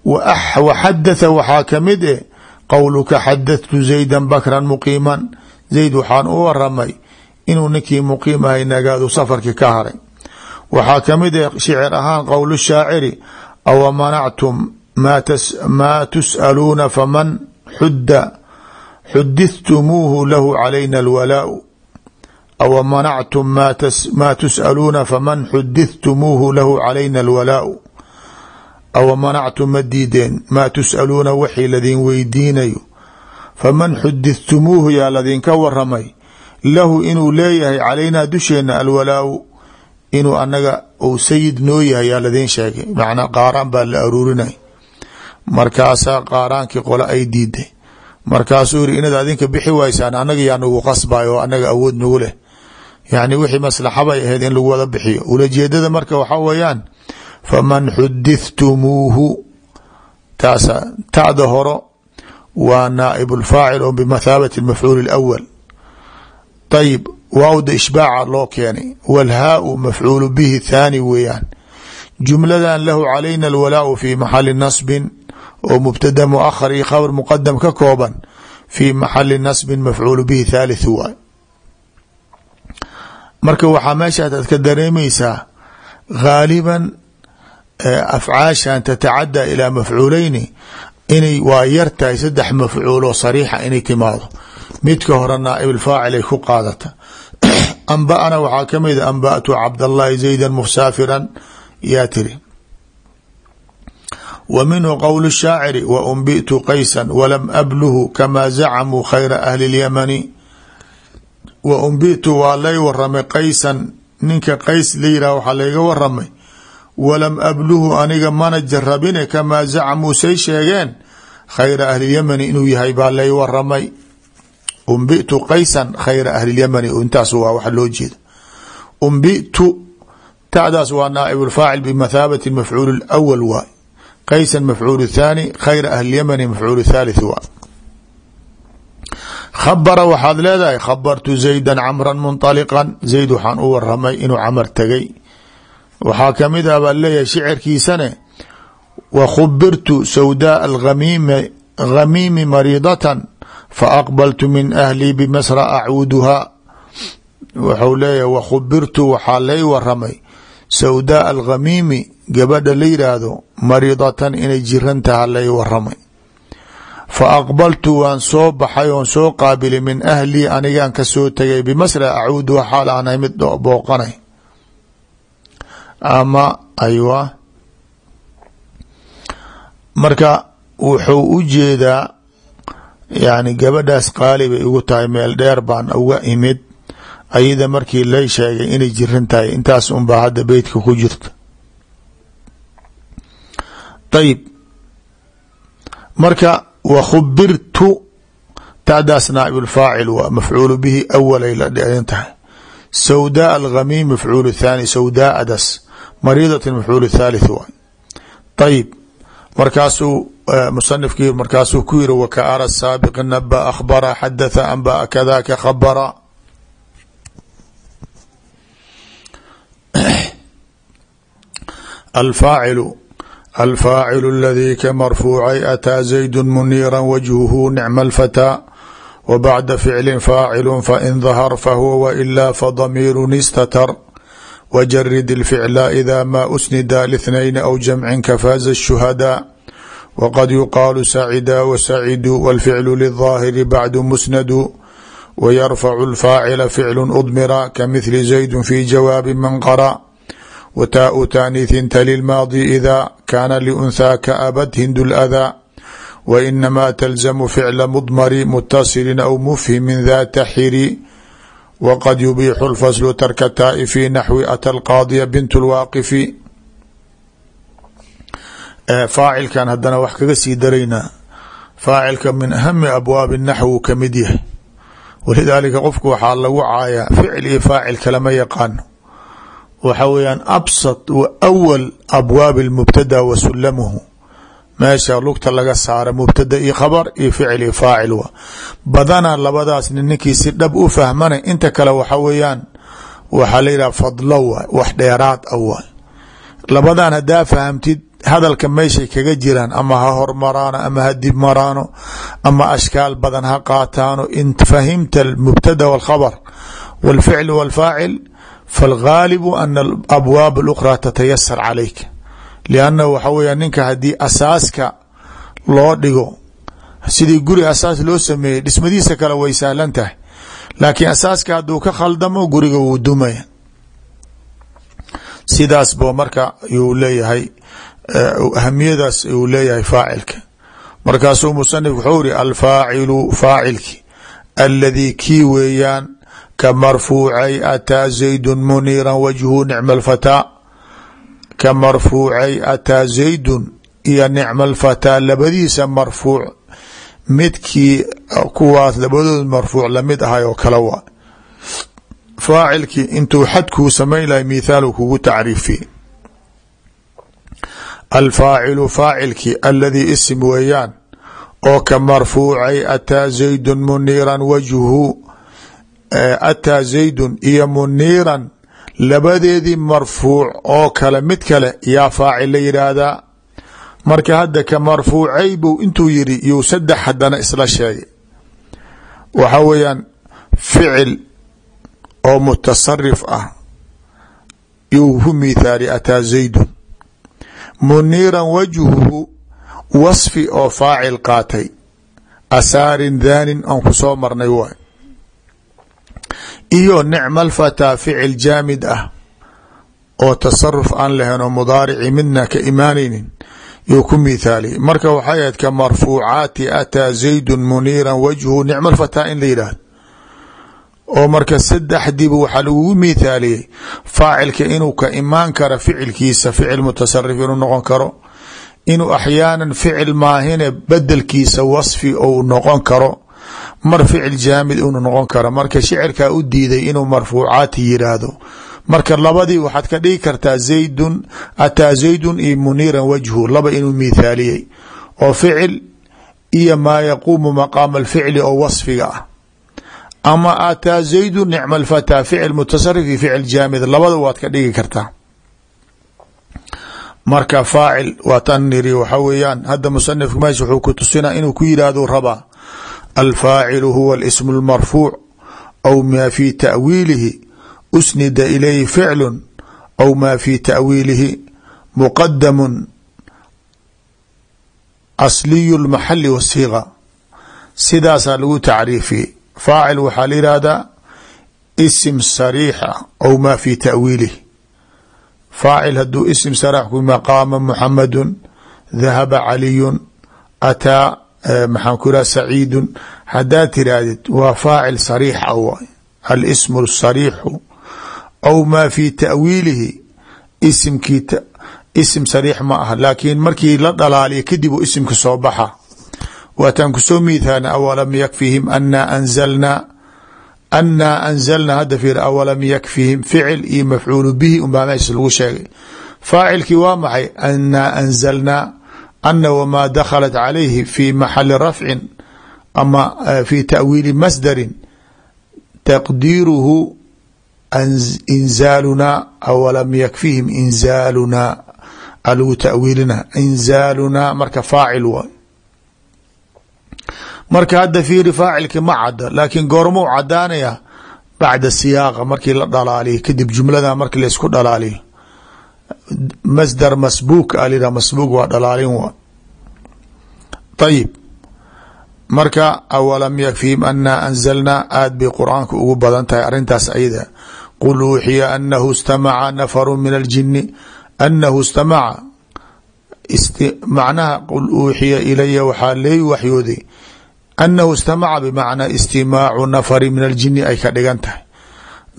waxadatha waxaa ka mid eh qowluka xadahtu zayda bakran muqiiman zayd waxaan u waramay inuu ninkii muqiim ahay nagaadu safarkii ka haray waxaa ka mid eh shicir ahaan qowl shaaciri awa manactum maa tus'aluuna faman xudda xudithtumuuhu lahu calayna alwalaau awa manactum maa tus'aluuna faman xudithtumuuhu lahu awa manactum ma diideen maa tus'aluuna wixii ladin weydiinayo faman xudithtumuuhu yaa ladinka waramay lahu inuu leeyahay calaynaa dusheena alwalaau inuu anaga uu sayid noo yahay yaa ladiin sheegay macnaa qaaraan baa la aruurinay markaasaa qaaraankii qole ay diiday markaasuu yiri inaad adinka bixi waysaan anaga yaa nagu qasbayo oo anaga awood nagu leh yacni wixii maslaxabay ahayd in lagu wada bixiyo ulajeedada marka waxaa weeyaan faman xudithtumuuhu taasa tacda horo waa naaib lfaacil oo bimathaabati mafcuul اlawal ayib waawda ishbaaca loo keenay wاlhaau mafcuulu bihi thaani weeyaan. Jumladan lahu calayna alwalaau fi maxali nasbin oo mubtada muahar iyo khabr muqadam ka kooban fi maxali nasbin mafcuulu bihi thalith waay. Marka waxaa meeshaas aad ka dareemaysaa ghaaliban afcaashan tatacadى ilaa mafcuuleyni inay waa yar tahay saddex mafcuuloo sariixa inay timaado midka hore naaib alfaacil ay ku qaadata anba'ana waxaa ka mida anba'tu cabdallahi zaydan musaafiran yaa tiri wa minhu qowl shaaciri wa unbitu qaysan walam abluhu kamaa zacamuu khayra ahli اlyamani wa unbitu waa lay waramay qaysan ninka qays la yihah waxaa layga waramay walam abluhu aniga mana jarabine kamaa zacmuu say sheegeen khayra ahli yamani inuu yahay baa lay waramay umbitu qaysan khayra ahlilyamani intaas waa wax loo jeeda umbitu tacdaas waa naaibulfaacil bimathaabati mafcuul awal waay qaysan mafcuul thaani khayra ahlilyamani mafcuul thalith waay khabara waxaad leedahay khabartu zayda camra munطaliqan zayd waxaan u waramay inuu camar tegay waxaa ka mid ah baa leeyahay shicirkiisane wa khubirtu sawdaa alghamiimi mariidatan faaqbaltu min ahlii bimasra acuuduhaa. Wuxuu leeyahay wa khubirtu waxaa lay waramay sawdaa alghamiimi gabadha la yidhaahdo mariidatan inay jiran taha lay waramay. Fa aqbaltu waan soo baxay oon soo qaabilay min ahlii anigaan ka soo tegay bimasra acuuduha xaal aanay mid booqanay ama aywa. Marka wuxuu u jeedaa yani gabadhaas qaali bay igu tahay meel dheer baan uga imid ayada markii lay sheegay inay jiran tahay intaas unbaa hadda beytka ku jirta. Ayib marka wa khubirtu tadaas naaib lfaacil waa mafcuulu bihi awalay la dheerin tahay. Sawdaa alghamiim mafcuul thaani sawdaadaas mariidat mafcuul thalith waay ayib markaasuu musanifkii markaasuu ku yiri wakaara saabiq naba akhbara xadatha anbaa kadaka khabara alfaacilu alfaacilu aladii ka marfuucay ataa zaydu muniira wajhuhu nicma alfataa wa bacda ficlin faacilu fain dahar fahuwa wailaa fadamiirun istatar wjarid الficla إida ma usnida lاثnayn aw jamci kafaaza الshuhadaa wqad yuqaalu sacida wsaciduu wاlficlu lلظaahiri bacdu musnadu wyrfacu الfaacila ficlu udmira kamithli zayd fi jawaabi man qara wtaau taaniiثin tali lmaadi ida kaana liunhaa kaabad hindu اlأdaa wainama talzamu ficla mdmari mutasili aw mufhimin data xiri wqad yubiixu lfaslu tarka taai fi naxwi ata lqaadiya bint lwaaqifi faacilkan haddana wax kaga sii daraynaa faacilka min ahami abwaabi naxw uu ka mid yahay walidaalika qofku waxaa lagu caayaa ficil iyo faacil kalama yaqaano waxa weeyaan absat wa awal abwaabi lmubtada wa sulamuhu meesha lugta laga saara mubtada iyo khabar iyo ficil iyo wa. Badana labadaas ninkii si dhab u fahmana inta kale waxa weeyaan waxaa la yidhaha fadlo wax dheeraad a waay labadan fahamtid hadalka meeshay kaga jiraan ama ha hormaraano ama ha dib maraano ama ashkaal badan ha qaataano in fahimta almubtada walkhabar walficl walfaacil falgaalibu ana abwaab اlukhraa tatayasar calayka lianna waxa weya ninka haddii asaaska loo dhigo sidii guri asaas loo sameeyey dhismadiisa kale way sahlan tahay. Laakiin asaaska hadduu ka khaldamo guriga wuu dumaya sidaas bo marka yuu leeyahay ahamiyadaas uu leeyahay faacilka. Markaasuu musanif wuxuu iri alfaacilu faacilki aladii kii weeyaan ka marfuucay ataa zaydun muniiran wajhu nicma alfataa ka marfuucay ataa zaydun iyo nicma alfataa labadiisa marfuuc midkii kuwaas labadood marfuuc la mid ahay oo kale waa. Faacilkii intuu xadkuu samayn lahay mithaalu kugu tacriifiye alfaacilu faacilkii aladii isim weeyaan oo ka marfuucay ataa zaydun muniiran wajhu ataa zaydun iyo muniiran labadeedii marfuuc oo kale mid kale yaa faacil la yidhaahdaa marka hadda ka marfuucay buu intuu yiri yuu saddex hadana isla sheegay. Waxa weeyaan ficil oo mutasarif ah yuu ku mithaali ataa zaydun muniiran wajhuhu wasfi oo faacil qaatay. Asaarin dhaanin aan ku soo marnay waay iyo nicma alfataa ficil jaamid ah oo tasaruf aan lahayn oo mudaarici midna ka imaanaynin yuu ku mithaaliyay marka waxay ahayd ka marfuucaati ataa zaydun muniiran wajhu nicma alfataa in la yidhaahdo. Oo marka saddexdiiba waxaa lagugu mithaaliyey faacilka inuu ka imaan karo ficilkiisa ficil mutasarif inuu noqon karo inuu axyaanan ficil maahine bedelkiisa wasfi ou noqon karo mar ficil jaamid inuu noqon karo marka shicirkaa u diiday inuu marfuucaati yiraahdo. Marka labadii waxaad ka dhigi kartaa zaydun ataa zaydun iyo muniiran wajhu laba inuu mithaaliyey oo ficil iyo maa yaquumu maqaama alficli oo wasfiga ah. Ama ataa zaydu nicma alfataa ficil mutasarif iyo ficil jaamid labada waad ka dhigi kartaa. Marka faacil waatan niri waxa weeyaan hadda musanifka meesha wuxuu alfaacilu huwa اlism اlmarfuuc aw maa fi ta'wiilihi usnida ilayhi ficlu aw maa fi ta'wiilihi muqadamu asliyu اlmaxali wasiiqa sidaasaa lagu tacriifiyey faacil waxaa la yihahdaa isim sariixa aw maa fi ta'wiilihi faacil haduu isim sarax ku qaama muxamadu dahaba caliyun ataa maxaan ku iraha saciidun. Haddaad tirahdid waa faacil sariix a waay alismu sariixu aw maa fi ta'wiilihi isimkii isim sariix ma ah laakiin markii la dhalaaliya kadib uu isimka soo baxa. Waataan ku soo miithaalna awalam yakfihim anaa anzalnaa anaa anzalna hadda fiir awalam yakfihim ficil iyo mafcuulu bihi unbaa meesha lagu sheegay. Faacilkii waa maxay? Anaa anzalnaa ana wmaa dakhalat calayhi fi maxali rafcin ama fi ta'wiili masdarin taqdiiruhu inzaalunaa awalam yakfihim inzaalunaa alagu ta'wiilina inzaalunaa marka faacil waay marka hadda fiiri faacilki ma cadda laakiin goormuu cadaanaya bacda siyaaqa markii la dhalaaliyo kadib jumlada markii la isku dhalaaliyo masdar masbuuk alira masbuuk waa dhalaalin waa. Ayib marka awalam yakfihim anaa anzalnaa aad bay qur'aanka ugu badan tahay arrintaas ayada. Qul uuxiya anahu istamaca nafaru min aljini anahu istamaca. Macnaha qul uuxiya ilaya waxaa leey waxyooday anahu istamaca bimacnaa istimaacu nafari min aljini ay ka dhigan tahay.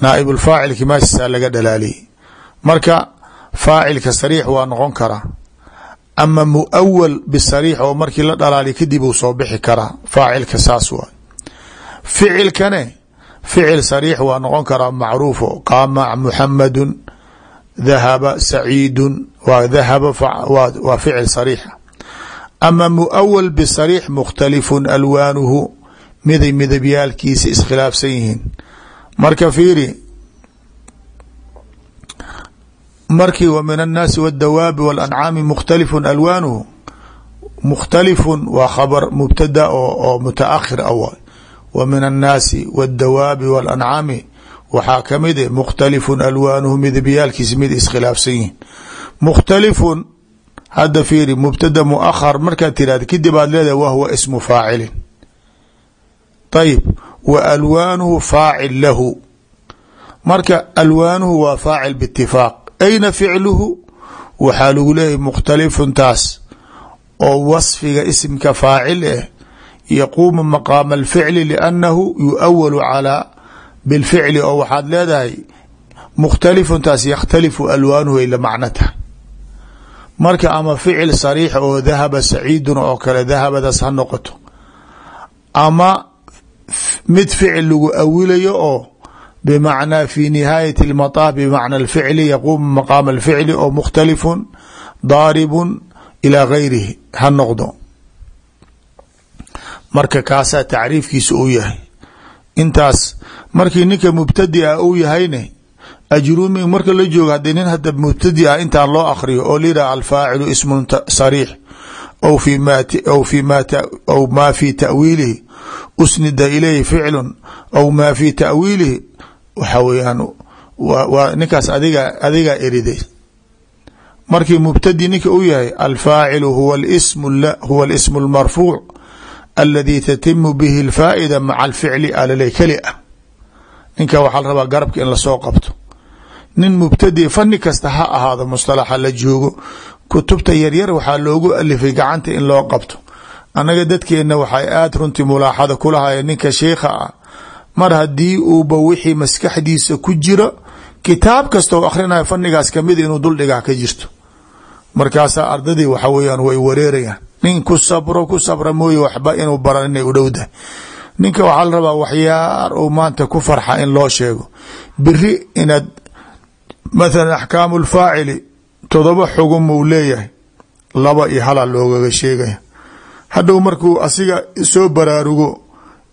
Naaibulfaacilki meeshasaa laga dhalaaliyey. Marka faacilka sariix waa noqon karaa ama muawal bisariix oo markii la dhalaaliy kadib uu soo bixi karaa faacilka saas waay ficilkane ficil sariix waa noqon karaa macruufo. Qaama muxamadun dahaba saciidun waa dahaba waa ficil sariixa ama muawal bisariix mukhtalifun alwaanuhu miday midabyaalkiisa iskhilaafsan yihiin. Marka fiiri markii wa min annaasi waاdawaabi walancaami mukhtalifun alwaanuhu. Mukhtalifun waa khabar mubtada oo mutaakhir a waay. Wa min annaasi waاdawaabi walancaami waxaa ka mid e mukhtalifun alwaanuhu midabyaalkiisa mid iskhilaafsan yihiin. Mukhtalifun hadda fiiri mubtada muahar markaad tirahda kadib aad leedahay wahwa ismu faacilin. Ayib wa alwaanuhu faacil lahu. Marka alwaanuhu waa faacil biitifaaq ayna ficluhu? Waxaa lagu leeyahay mukhtalifuntaas oo wasfiga isimka faacil ah yaquumu maqaama alficli liannahu yuawalu calaa bilficli oo waxaad leedahay mukhtalifuntaas yakhtalifu alwaanuhu ay la macno tahay. Marka ama ficil sariix oo dahaba saciidun oo kale dahabadaas ha noqoto. Ama mid ficil lagu awilayo oo bmacnaa fi nihaayat اlmaطaaf bmacna اlficli yaquumu maqaama اlficli oo mukhtalifun daaribun ilaa gayrihi ha noqdo marka kaasaa tacriifkiisa uu yahay intaas markii ninka mubtadi a uu yahayne ajrumi marka la joogo haddii nin hadda mubtadi ah intaan loo akriyo oo layidhaha alfaacilu ismun sariix aw fi ma aw ma fi ta'wiilihi usnida ilayhi ficlu aw ma fi ta'wiilihi waxa weyaan waa ninkaas adiga adigaa eriday markii mubtadi ninka u yahay alfaacilu huwa huwa اlismu اlmarfuuc aladi tatimu bihi اlfaa'ida maca alficli alaley keli ah ninka waxaa la rabaa garabka in lasoo qabto nin mubtadi fani kasta ha ahaado mustalaxa la joogo kutubta yaryar waxaa loogu alifay gacanta in loo qabto annaga dadkeenna waxay aada runtii mulaaxada kulahaye ninka sheikha ah mar haddii uuba wixii maskaxdiisa ku jira kitaab kasta oo akhrinayo fanigaas ka mid inuu duldhigaa ka jirto. Markaasaa ardadii waxa weyaan way wareerayaan. Nin ku sabro ku sabra mooye waxba inuu baran inay u dhowdahay ninka waxaa la rabaa waxyaar uu maanta ku farxa in loo sheego. Biri inaad mathalan axkaamu lfaacili todoba xugum uu leeyahay. Laba iyo halaa loogaga sheegaya. Hadhow markuu asiga soo baraarugo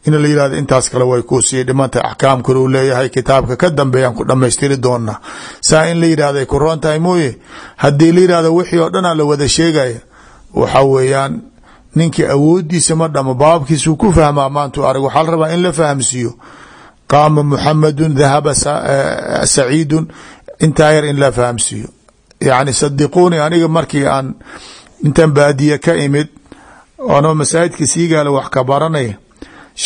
in la yihahdo intaas kale way ku sii dhimantay axkaam kale leeyahay kitaabka ka dambeeyaan ku dhamaystiri doonaa saa in la yidhahdo ay ku roon mooye haddii la yidhahdo wixii oo dhanaa la wada sheegaya waxa weeyaan ninkii awoodiisa ma dhamo baabkiisuu ku fahmaa maantuu arag. Waxaa la rabaa in la fahamsiiyo. Qaama muxamadun dahaba saciidun. Intaa yar in la fahamsiiyo. Yacni sadiquuni aniga markii aan intan baadiye ka imid anoo masaajidka siigaala wax ka baranaya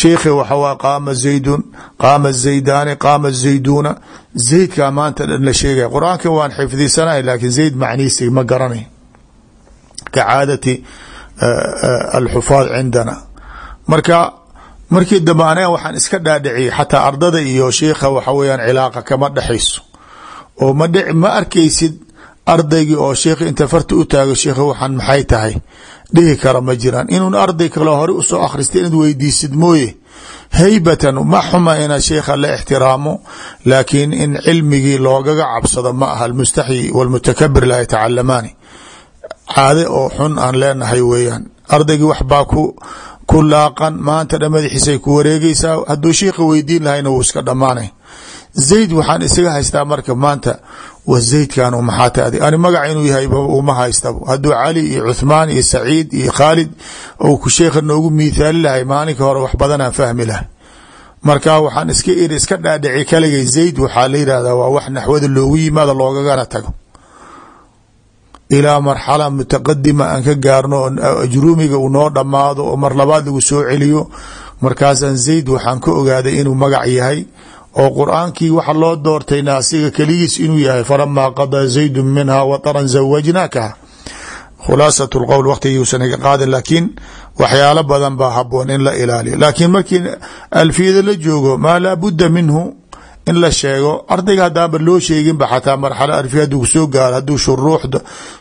sheikhi waxawaa qaama zaydun qaama zaydaani qaama zayduuna zaydkaa maanta dhan la sheegaya qur'aanka waan xifdisanahay laakiin zayd macnihiisi ma garanay ka caadati alxufaad cindana. Marka markii dambe aniga waxaan iska dhaadhiciyay xataa ardada iyo sheikha waxa weyaan cilaaqa kama dhexayso oo ma ma arkaysid ardaygii oo sheikha inta farta u taago sheikha waxaan maxay tahay? Dhihi kara ma jiraan. Inuun arday kale hore u soo akhristay inaad weydiisid mooye. Haybatan ma xuma ina sheikha la ixtiraamo laakiin in cilmigii loogaga cabsado ma aha almustaxyi walmutakabir laa yatacalamaani caade oo xun aan leenahay weeyaan. Ardaygii waxbaa ku ku laaqan maanta dha madaxiisay ku wareegeysaa hadduu sheikha weydiin lahayna wuu iska dhammaanay. Zayd waxaan isaga haystaa marka maanta wa zaydkan maxaa taadi ani magac inuu yahay uma haystaba. Hadduu cali iyo cuthmaan iyo saciid iyo khaalid ou ku sheekha noogu miithaali lahay maalinka hore wax badanaan fahmi lahay. Marka waxaan iska iri iska dhaadhici kaligay zayd waxaa la yidhahdaa waa wax naxwada loogu yimaado loogagana tago. Ilaa marxala mutaqadima aan ka gaarno ajruumiga uu noo dhammaado oo mar labaad lagu soo celiyo markaasaan zayd waxaan ka ogaaday inuu magac yahay oo qur'aankii waxa loo doortayna asiga keligiis inuu yahay falamaa qadaa zaydu minha wataran zawajnaaka khulaasat lqowl waqtigiusan iga qaadin laakiin waxyaalo badan baa haboon in la ilaaliyo. Laakiin markii alfiyada la joogo maa laa budda minhu in la sheego ardayga haddaanba loo sheeginba xataa marxalo alfiya haduu soo gaaro hadduu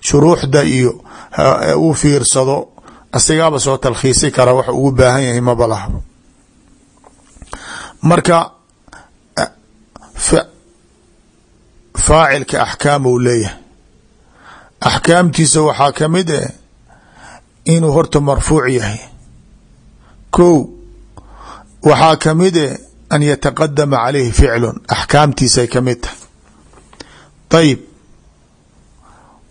shuruuxda iyo uu fiirsado asigaaba soo talkhiisi kara wax ugu baahan yahay maba marka faacilka axkaam uu leeyahay. Axkaamtiisa waxaa ka mid eh inuu horta marfuuc yahay. Ko waxaa ka mid eh an yataqadama calayhi ficlun. Axkaamtiisay ka mid tahay. Ayib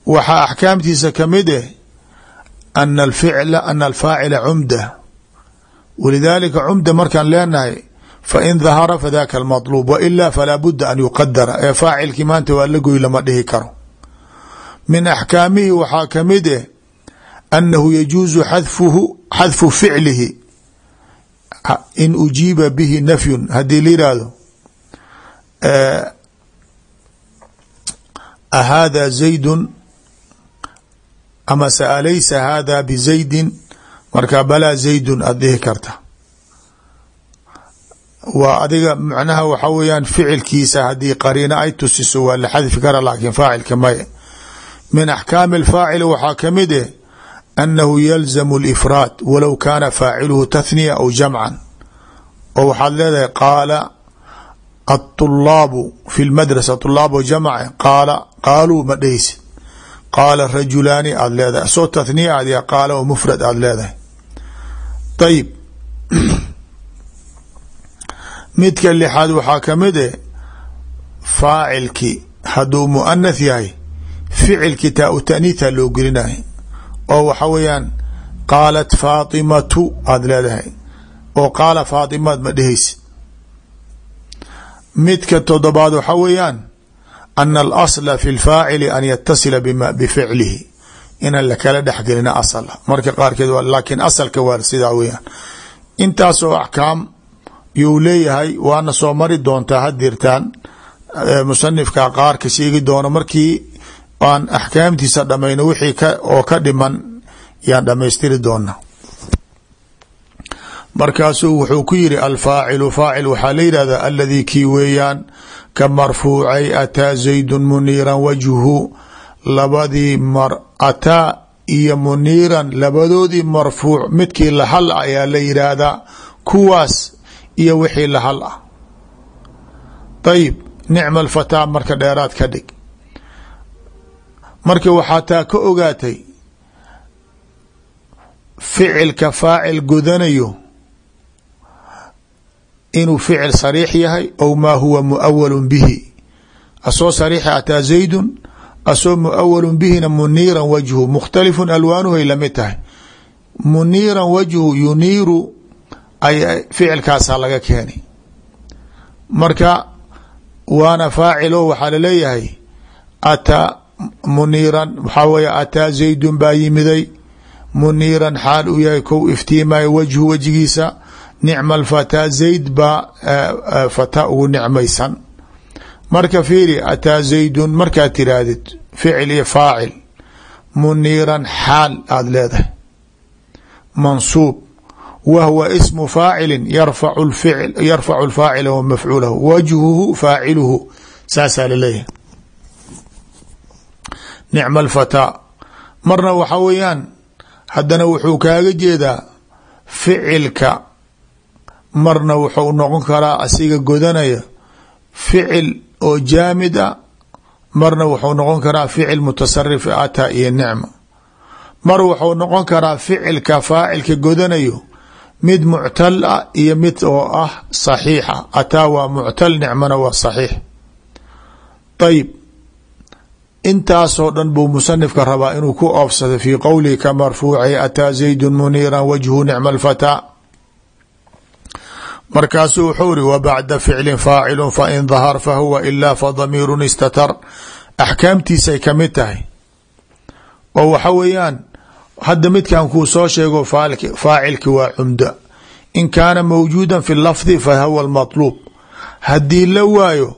waxaa axkaamtiisa ka mid eh ana alficla ana alfaacila cumda. Walidaalika cumda markaan leenahay fain dahara fadaka almaطluub waila falaa budda an yuqadara ee faacilkii maanta waa la goy lama dhihi karo min axkaamihi waxaa ka mid eh annahu yajuusu xadfuhu xadfu ficlihi in ujiiba bihi nafyun haddii la yihahdo ahaada zaydun ama se alaysa hada bizaydin marka balaa zaydun aada dhihi karta waa adiga macnaha waxa weeyaan ficilkiisa haddii qariino ay tusiso waa la xadfi kara laakiin faacilka maya min axkaami alfaacili waxaa ka mid eh annahu yalzamu alifraad walow kaana faaciluhu tathniya aw jamcan. Oo waxaad leedahay qaala aطulaabu fi lmadrasa طulaab jamc qaala qaaluu ma dheheysid qaala rajulaani aada leedahay soo tathniya aad qaala oo mufrad aada leedahay. Ayib midka lixaad waxaa ka mid eh faacilki hadduu muanath yahay ficilki taa u taaniitha loo gelinay oo waxa weeyaan qaalat faatimatu aada leedahay oo qaala faatimaad ma dheheysid midka todobaad waxa weeyaan ana alasla fi lfaacili an yatasila bificlihi. Inaan lakala dhexgelina asal. Marka qaarkeed laakiin asalka waa sidaa weyaan intaasoo axkaam yuu leeyahay waana soo mari doontaa hadirtaan musanifka qaarka sheegi doono. Markii aan axkaamtiisa dhamayno wixii oo ka dhiman yaan dhamaystiri doona markaasuu wuxuu ku yiri alfaacilu faacil waxaa la yidhahdaa aladii kii weeyaan ka marfuucay ataa zaydun muniiran wajhu labadii mar ataa iyo muniiran labadoodii marfuuc midkii lahal ayaa la yidhaahdaa kuwaas iyo wixii lahal ah. Ayib nicma alfataa marka dheeraad ka dhig. Marka waxaa taa ka ogaatay ficilka faacil godanayo inuu ficil sariix yahay aw maa huwa muawalu bihi. Asoo sariixa ataa zaydun asoo muawalu bihina muniiran wajhu mukhtalifun alwaanuhay la mid tahay. Muniiran wajhu yuniiru ay ficilkaasaa laga keenay marka waana faacilo waxaa la leeyahay ataa muniiran waxaa weeye ataa zaydun baa yimiday. Muniiran xaal uu yahay kow iftiimayo wajhu wejigiisa. Nicma alfataa zayd baa fataa ugu nicmaysan. Marka fiiri ataa zaydun markaad tiraahdid ficil iyo faacil. Muniiran xaal aada leedahay. Mansuub wa huwa ismu faacili yarfacu lfaacila wa mafcuulahu wajhuhu faaciluhu saasaa la leeyahay nicma alfataa marna waxaa weeyaan haddana wuxuu kaaga jeedaa ficilka marna wuxuu noqon karaa asiga godanaya ficil oo jaamid a marna wuxuu noqon karaa ficil mutasarif ataa iyo nicma mar wuxuu noqon karaa ficilka faacilka godanayo mid muctal ah iyo mid oo ah saxiixa. Ataa waa muctal nicmana waa saxiix. Ayib intaasoo dhan buu musanifka rabaa inuu ku oofsado fii qowlihi ka marfuuci ataa zaydun muniiran wajhu nicma alfataa markaasuu wuxuu ri wa bacda ficlin faacilu fain dahar fahuwa ilaa fadamiirun istatar. Axkaamtiisay ka mid tahay. Oo waxa weeyaan hadda midkan kuu soo sheego faacilki waa cumda in kaana mawjuuda fi lafdi fa huwa lmatluub haddii la waayo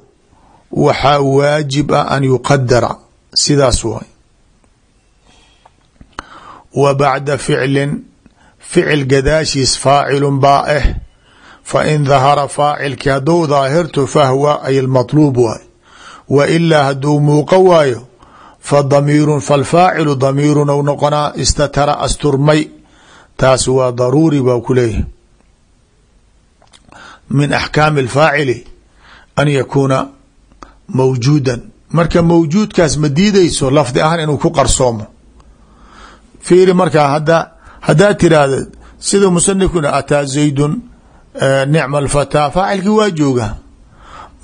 waxaa waajib ah an yuqadara sidaas waay. Wa bacda ficlin ficil gadaashiis faacilun baa ah fain dahara faacilki hadduu daahirtu fahwa ay lmatluub waay. Wa ilaa hadduu muuqo fa damiirun falfaacilu damiirun ou noqonaa istatara asturmay taas waa daruuri baa ku leeyahay min axkaami alfaacili an yakuuna mawjuudan marka mawjuudkaas ma diidayso lafdi ahaan inuu ku qarsoomo fiiri markaa hadda haddaad tiraahda sida musanifkuna ataa zaydun nicma alfataa faacilkii waa jooga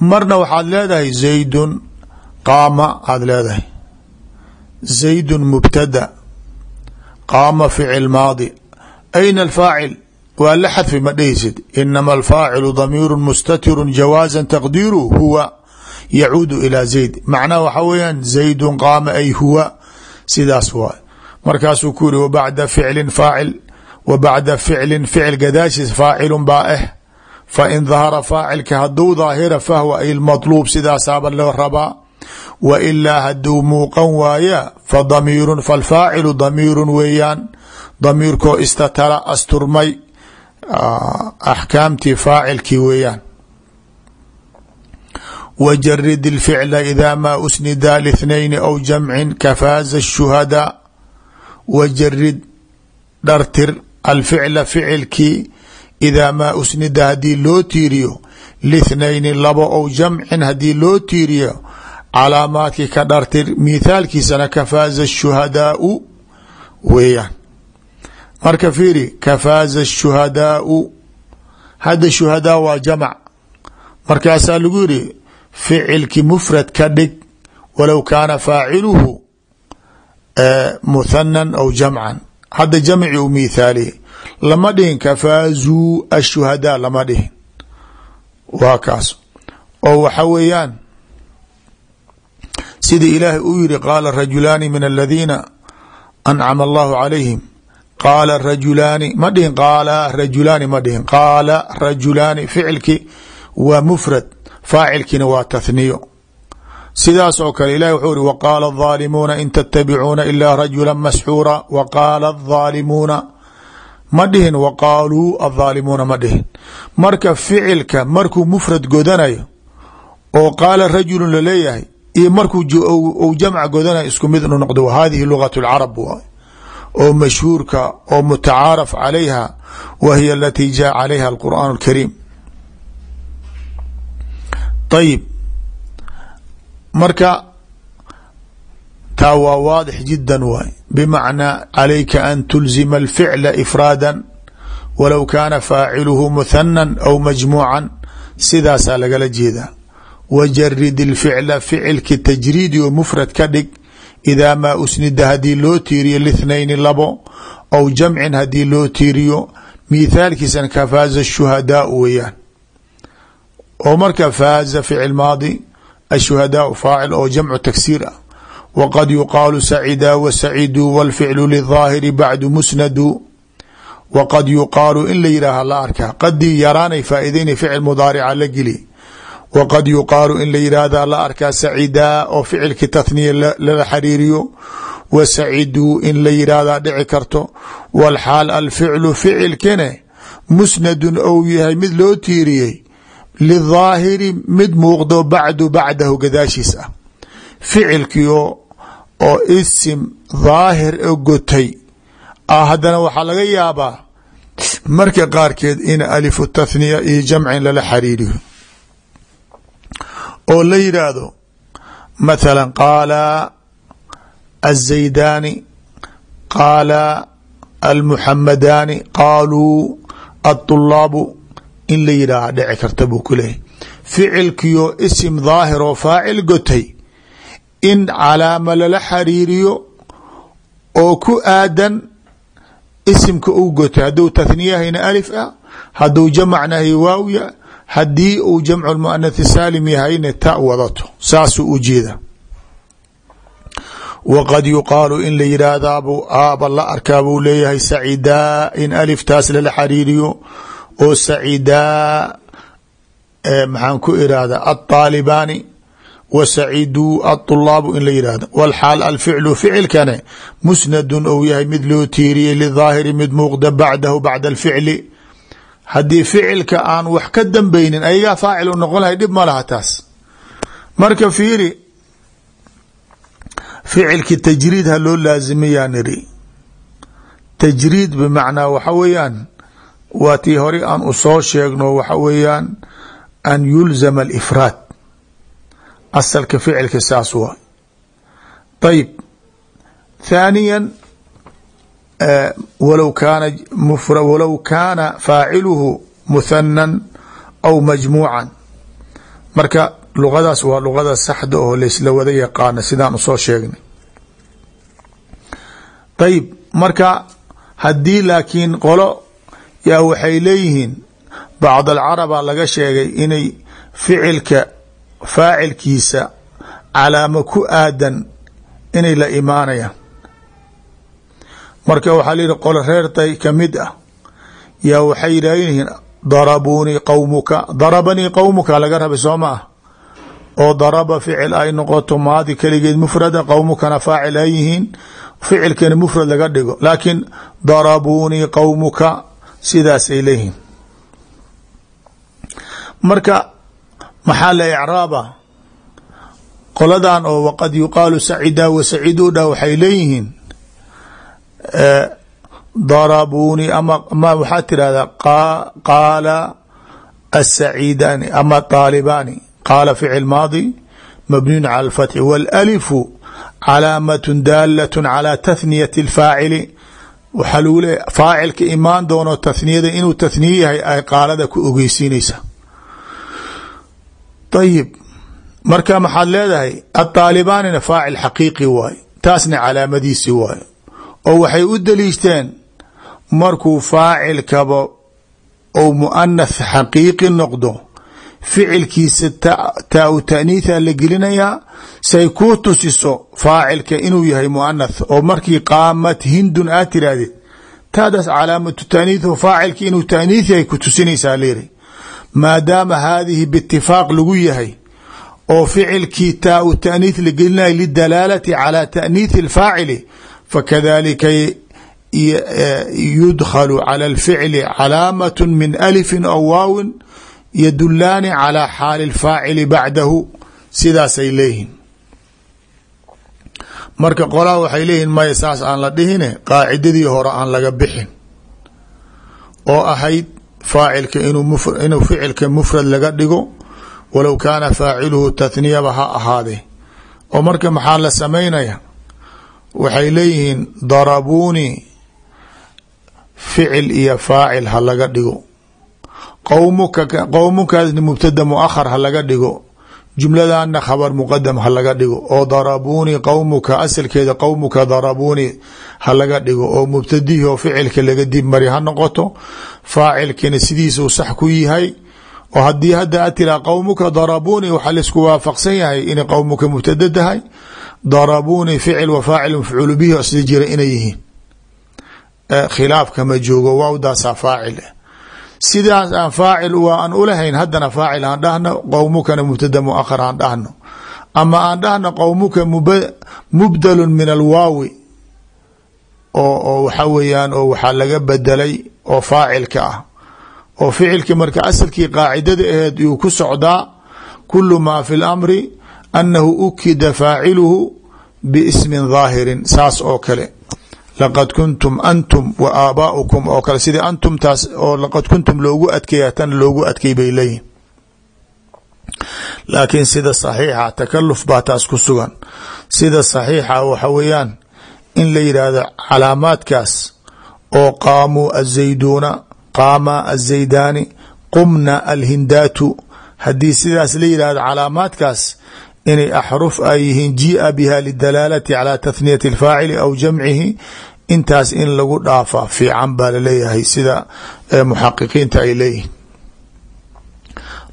marna waxaad leedahay zaydun qaama aad leedahay zaydun mubtada qaama ficil maadi ayna alfaacil waa la xadfi ma dhehaysid inama alfaacilu damiiru mustatiru jawaaza taqdiiru huwa yacuudu ilaa zayd macnaha waxaa weeyaan zaydun qaama ay huwa sidaas waay markaasuu ku yiri wabacda ficlin faacil wa bacda ficlin ficil gadaashiis faacilun baa ah fain dahara faacilka haduu daahira fahwa ay lmatluub sidaasaaba loo rabaa wa ilaa haduu muuqan waayaa fa damiirun falfaacilu damiirun weeyaan. Damiirkoo istatala asturmay ah, axkaamtii faacilkii weeyaan. Wajarid ilficla idaa maa usnida lithnayni aw jamcin kafaaza shuhadaa wajarid dhartir alficla ficilkii idaa maa usnida haddii loo tiiriyo lithnayni labo ow jamcin haddii loo tiiriyo calaamaadkii ka dhartir mithaalkiisana kafaaza shuhadaau weeyaan. Marka fiiri kafaaza shuhadaau. Hadda shuhadaa waa jamac. Markaasaa lagu yidhi ficilki mufrad ka dhig walow kaana faaciluhu muthanan aw jamcan. Hadda jamci u miithaaliye lama dhihin kafaazuu ashuhadaa lama dhihin. Waa kaas. Oo waxa weeyaan sida ilaahay uu yihi qaala rajulaani min aladiina ancama allahu calayhim. Qaala rajulaani ma dhihin qaala rajulaani ma dhihin. Qaala rajulaani ficilki waa mufrad faacilkiina waa tathniyo. Sidaas oo kale ilahi wuxuu ihi waqaala aldaalimuuna in tattabicuuna ilaa rajula masxuura. Waqaala aldaalimuuna ma dhihin waqaaluu aldaalimuuna ma dhihin. Marka ficilka markuu mufrad godanayo oo qaala rajulun la leeyahay iyo markuu u jamca godana isku mid inu noqdo hadihi lugat اlcarab waay. Oo mashhuurka oo mutacaaraf calayha wa hiya alatii jaa calayha alqur'aan اlkariim ayib marka taa waa waadix jida waay. Bmacnaa calayka an tulzima alficla ifraada walow kaana faaciluhu muthana aw majmuuca sidaasaa lagala jeedaa wajarid اlficla ficilki tajriidi oo mufrad ka dhig idaa maa usnida haddii loo tiiriyo lithnayni labo aw jamcin haddii loo tiiriyo mithaalkiisan ka faaza shuhadaau weeyaan oo marka faaza ficil maadi ashuhadaau faacil oo jamcu tagsiir ah waqad yuqaalu sacidaa wasaciduu wاlficlu lidaahiri bacdu musnadu waqad yuqaalu in la yidhaaha la arkaa qadii yaraanay faa'idaynay ficil mudaarica la geli wqad yuqaalu in la yidhaahda la arkaa sacidaa oo ficilkii tathniya lala xariiriyo wa saciduu in la yidhaahdaa dhici karto walxaal alficlu ficilkine musnadun ou yahay mid loo tiiriyey lidaahiri mid muuqdo bacdu bacdahu gadaashiis ah ficilkii oo isim daahir o gotay ah haddana waxaa laga yaabaa marka qaarkeed in alifu tathniya iyo jamcin lala xariiriyo oo la yidhaahdo mathala qaala الزaydaani qaala almuxamadaani qaaluu aلطulaabu in la yidhaaha dhici karta buu ku leeyahy ficilkiyo isim daahir oo faacil gotay in calaama lala xariiriyo oo ku aadan isimka uu gotay hadduu tathniyahayna alif ah hadduu jamacnahay waawya haddii uu jamcu lmuanathi saalim yahayna ta wadato saasuu u jeeda. Waqad yuqaalu in la yidhaahdaabuu aaba la arkaa buu leeyahay sacidaa in aliftaas lala xariiriyo oo sacidaa maxaan ku irahdaa aطaalibaani wa saciduu aطulaabu in la yidhahdo wlxaal alficlu ficilkane musnadun ou yahay mid loo tiiriyey lidaahiri mid muuqda bacdahu bacda alficli haddii ficilka aan wax ka dambeynin ayagaa faacil u noqon lahay dhib ma laha taas. Marka fiiri ficilki tajriid ha loo laazimiyaa niri. Tajriid bimacnaa waxa weeyaan waa tii hore aan u soo sheegno waxa weeyaan an yulzama alifraad. Asalka ficilka saas waa. Ayib thaaniya walow kaana walow kaana faaciluhu muthanan aw majmuucan marka luqadaas waa luqada saxda oo laysla wada yaqaana sidaan u soo sheegnay. Ayib marka haddii laakiin qolo yaa waxay leeyihiin bacd alcaraba laga sheegay inay ficilka faacilkiisa calaamo ku aadan inay la imaanayaan marka waxaa la yihi qolo reertay ka mid ah. Yaa waxay leeyihiin darabuunii qowmuka darabanii qowmuka laga rabay soo ma ah oo daraba ficil ay noqoto maadi keligeed mufrada qowmukana faacil ay yihiin. Ficilkana mufrad laga dhigo laakiin darabuunii qowmuka sidaasay leeyihiin. Marka maxaa la icraaba? Qoladan oo waqad yuqaalu sacida wa saciidudha waxay leeyihiin darabuunii ama ma waxaa tirahdaa qaala asaciidani ama طaalibaani qaala ficil maadi mabniyun cala اlfatxi wاlalifu calaamaة daalaة calى tahniyati اlfaacili waxaa lagu leeya faacilka imaan doono tahniyada inuu tahniye yahay ay qaalada ku ogeysiinaysa ayib marka maxaad leedahay aطaalibaanina faacil xaqiiqi waaye taasna calaamadiisi waaye oo waxay u daliishteen markuu faacilkaba ou muanath xaqiiqi noqdo ficilkiisa taa u taaniitha la gelinayaa say kuu tusiso faacilka inuu yahay muanath oo markii qaamat hindun aad tirahdid taadaas calaamatu taaniithu faacilki inuu taaniith yahay ku tusinaysaa layiri maadaama haadihi biitifaaq lagu yahay oo ficilkii taa u taaniith la gelinaya lidalaalati calى taaniithi اlfaacili fakadalika yudkhalu cala alficli calaamat min alifin aw waawin yadulaani calaa xaali اlfaacili bacdahu sidaasay leeyihiin marka qolaa waxay leeyihiin maya saas aan la dhihine qaacidadii hore aan laga bixin oo ahayd faacilka inuu ficilka mufrad laga dhigo walow kaana faaciluhu tathniyaba ha ahaadee oo marka maxaa la samaynaya waxay leeyihiin darabuunii ficil iyo faacil ha laga dhigo. Qowmuka qowmukaasna mubtada muahar ha laga dhigo. Jumladana khabar muqadam ha laga dhigo. Oo darabuunii qowmuka asalkeeda qowmuka darabuunii ha laga dhigo. Oo mubtadihi oo ficilka laga dib mari ha noqoto faacilkina sidiisuu sax ku yahay. Oo haddii hadda a tiraa qowmuka darabuunii waxaa la isku waafaqsan yahay inay qowmuka mubtada tahay darabuunii ficil wa faacil mafcuulu bihi oo sida jira inay yihiin. Khilaafka ma joogo waawdaasaa faacil. Sidaas aan faacil waa aan ulahayn haddana faacil aan dhahno qowmukana mubtada muahar aan dhahno. Ama aan dhahno qowmuka mubdalun min alwaawi oo waxa weeyaan oo waxaa laga bedelay oo faacilka ah. Oo ficilki marka asalkii qaacidada aheed yuu ku socdaa kulu maa fi lamri annahu ukida faaciluhu biismin dhaahirin saas oo kale laqad kuntum antum wa aabaaukum oo kale sidii antumtaas oo laqad kuntum loogu adkeeya tan loogu adkey bay leeyihiin laakiin sida saxiixa takaluf baa taas ku sugan sida saxiixa waxa weeyaan in la yidhaahdo calaamaadkaas oo qaamuu azayduuna qaama azaydaani qumna alhindaatu haddii sidaas la yidhahdo calaamaadkaas inay axruf ay yihiin jia biha lidalaalati calaa tahniyati alfaacili aw jamcihi intaas in lagu dhaafa fiican baa la leeyahay sida muxaqiqiinta ay leeyihiin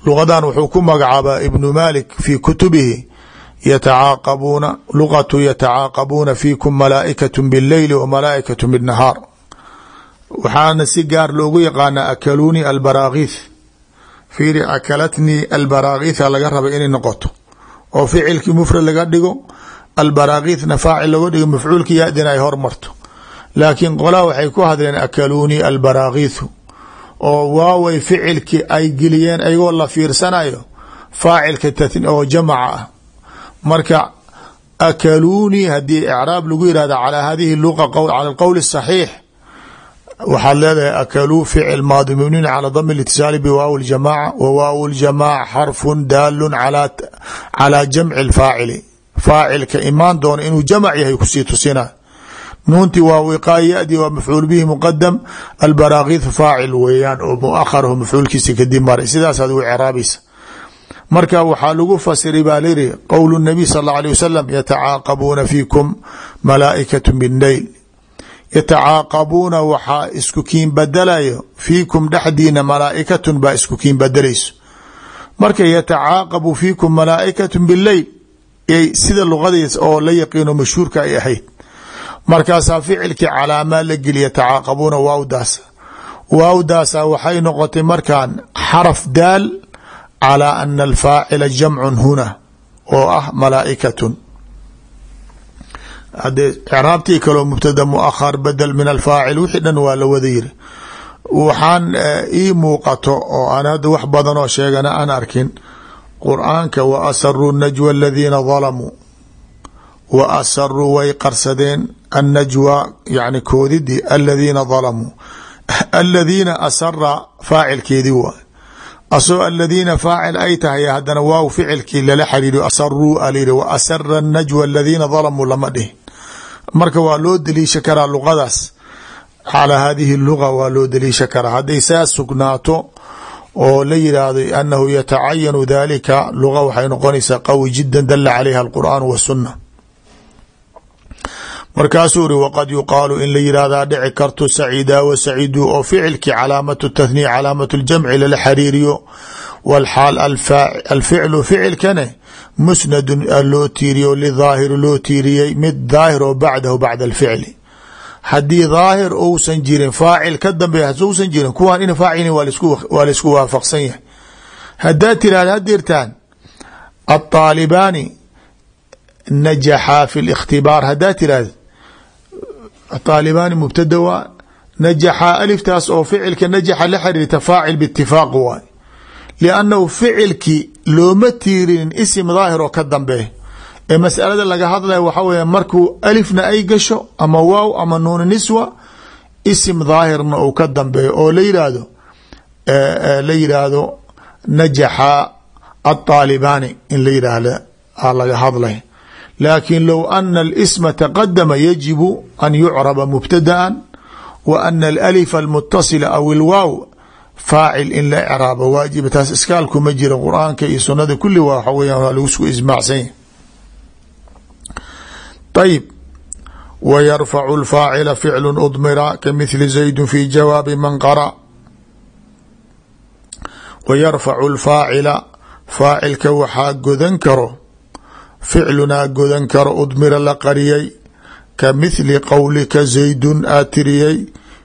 luqadan wuxuu ku magacaabaa ibnu malik fii kutubihi yatacaaqabuuna luqatu yatacaaqabuuna fiikum malaaikatu bileyli wa malaaikatu binahaar waxaana si gaar loogu yaqaanaa akaluunii albaraakiith fiiri akalatnii albaraakiitha laga raba inay noqoto oo ficilkii mufrad laga dhigo albaraakithna faacil loga dhigo mafcuulka yadin ay hormarto. Laakiin qolaa waxay ku hadleen akaluunii albaraakithu oo waaway ficilkii ay geliyeen ayagoo la fiirsanayo faacilka oo jamaca ah. Marka akaluni haddii icraab lagu yihahda calaa hadihi luqa cala alqowl الsaxiix waxaad leedahay akaluu ficil maadi mabniin calى dam اlitisaali bwaaw اljamaaca wa waaw اljamaaca xarfu daalu calى jamci اlfaacili faacilka imaan doona inuu jamc yahay kusii tusina nuunti waa wiqaay yadi waa mafcuul bihi muqadam albaraakiidu faacil weeyaan oo muaharahu mafcuulkiisa kadib maray sidaasaad u ceraabaysa marka waxaa lagu fasiray baa lyihi qowl الnabiy sal اlه alيه wasalam yatacaaqabuuna fiikum malaaئikaة bالneyl yatacaaqabuuna waxaa isku kiin badalayo fiikum dhexdiina malaaikatun baa isku kiin badelayso. Marka yatacaaqabu fiikum malaaikatun bileyl sida luqadiis oo la yaqiino mashhuurka ay ahayd. Markaasaa ficilkii calaamaa la geli yatacaaqabuuna waawdaasa waawdaasa waxay noqotay markaan xaraf daal calaa ana alfaacila jamcun huna oo ah malaaikatun hadee craabtii kaloo mubtada muahar badel min alfaacil wixii dhan waa la wada yiri. Waxaan ii muuqato oo aan hadda wax badanoo sheegana aan arkin. Qur'aanka wa asaruu najwa aladiina dalamuu wa asaruu way qarsadeen annajwa yani koodidii aladiina dalamuu aladiina asara faacilkeedii waay asoo aladiina faacil ay tahay haddana waaw ficilkii lala xariiriyo asaruu alayhi wa lama dhihin marka waa loo daliisha karaa luqadaas. Calaa hadihi luga waa loo daliisha karaa. Hadday saa sugnaato oo la yidhaahdo anahu yatacayanu dalika luga waxay noqonaysaa qawi jida dala calayha alqur'aan wasunna markaasuu iri waqad yuqaalu in la yihahdaa dhici karto saciidaa wa saciiduu oo ficilkii calaamatu tathniya calaamatu ljamci lala xariiriyo walxaal alficlu ficilkane musnadun loo tiiriyo lidaahiri loo tiiriyey mid daahir oo bacdahu bacda alficli haddii daahir ousan jirin faacil ka dambeeya hasuusan jirin kuwaan in faacilin waa laisku waafaqsan yahay haddaad tirahda hadirtaan aطaalibaani najaxaa fi اlاkhtibaar haddaad tirahda aطaalibaani mubtada waa najaxaa aliftaas oo ficilka najaxa la xiriirta faacil bitifaaq waay liannahu ficilki looma tiirinin isim daahir oo ka dambeeya ee masalada laga hadlaya waxaa weya markuu alifna ay gasho ama waaw ama nuuni niswa isim daahirna uu ka dambeeyo oo la yidhaahdo la yidhaahdo najaxa aطaalibaani in la yidhaahda a laga hadlay laakin low ana اlsma taqadama yajibu an yucraba mubtadaan wa ana alalifa almutasila aw ilwaaw faacil in la icraabo waajiba taas iskaalkuma jira qur'aanka iyo sunada kulli waa waxa weya waa lagu sku ijmaacsan ayib w yarfacu اlfaacila ficlu udmira kamithli zaydu fi jawaabi man qara. Wa yarfacu lfaacila faacilka waxaa godan karo ficlunaa godan karo udmira la qariyay ka mithli qowlika zaydun aa tiriyey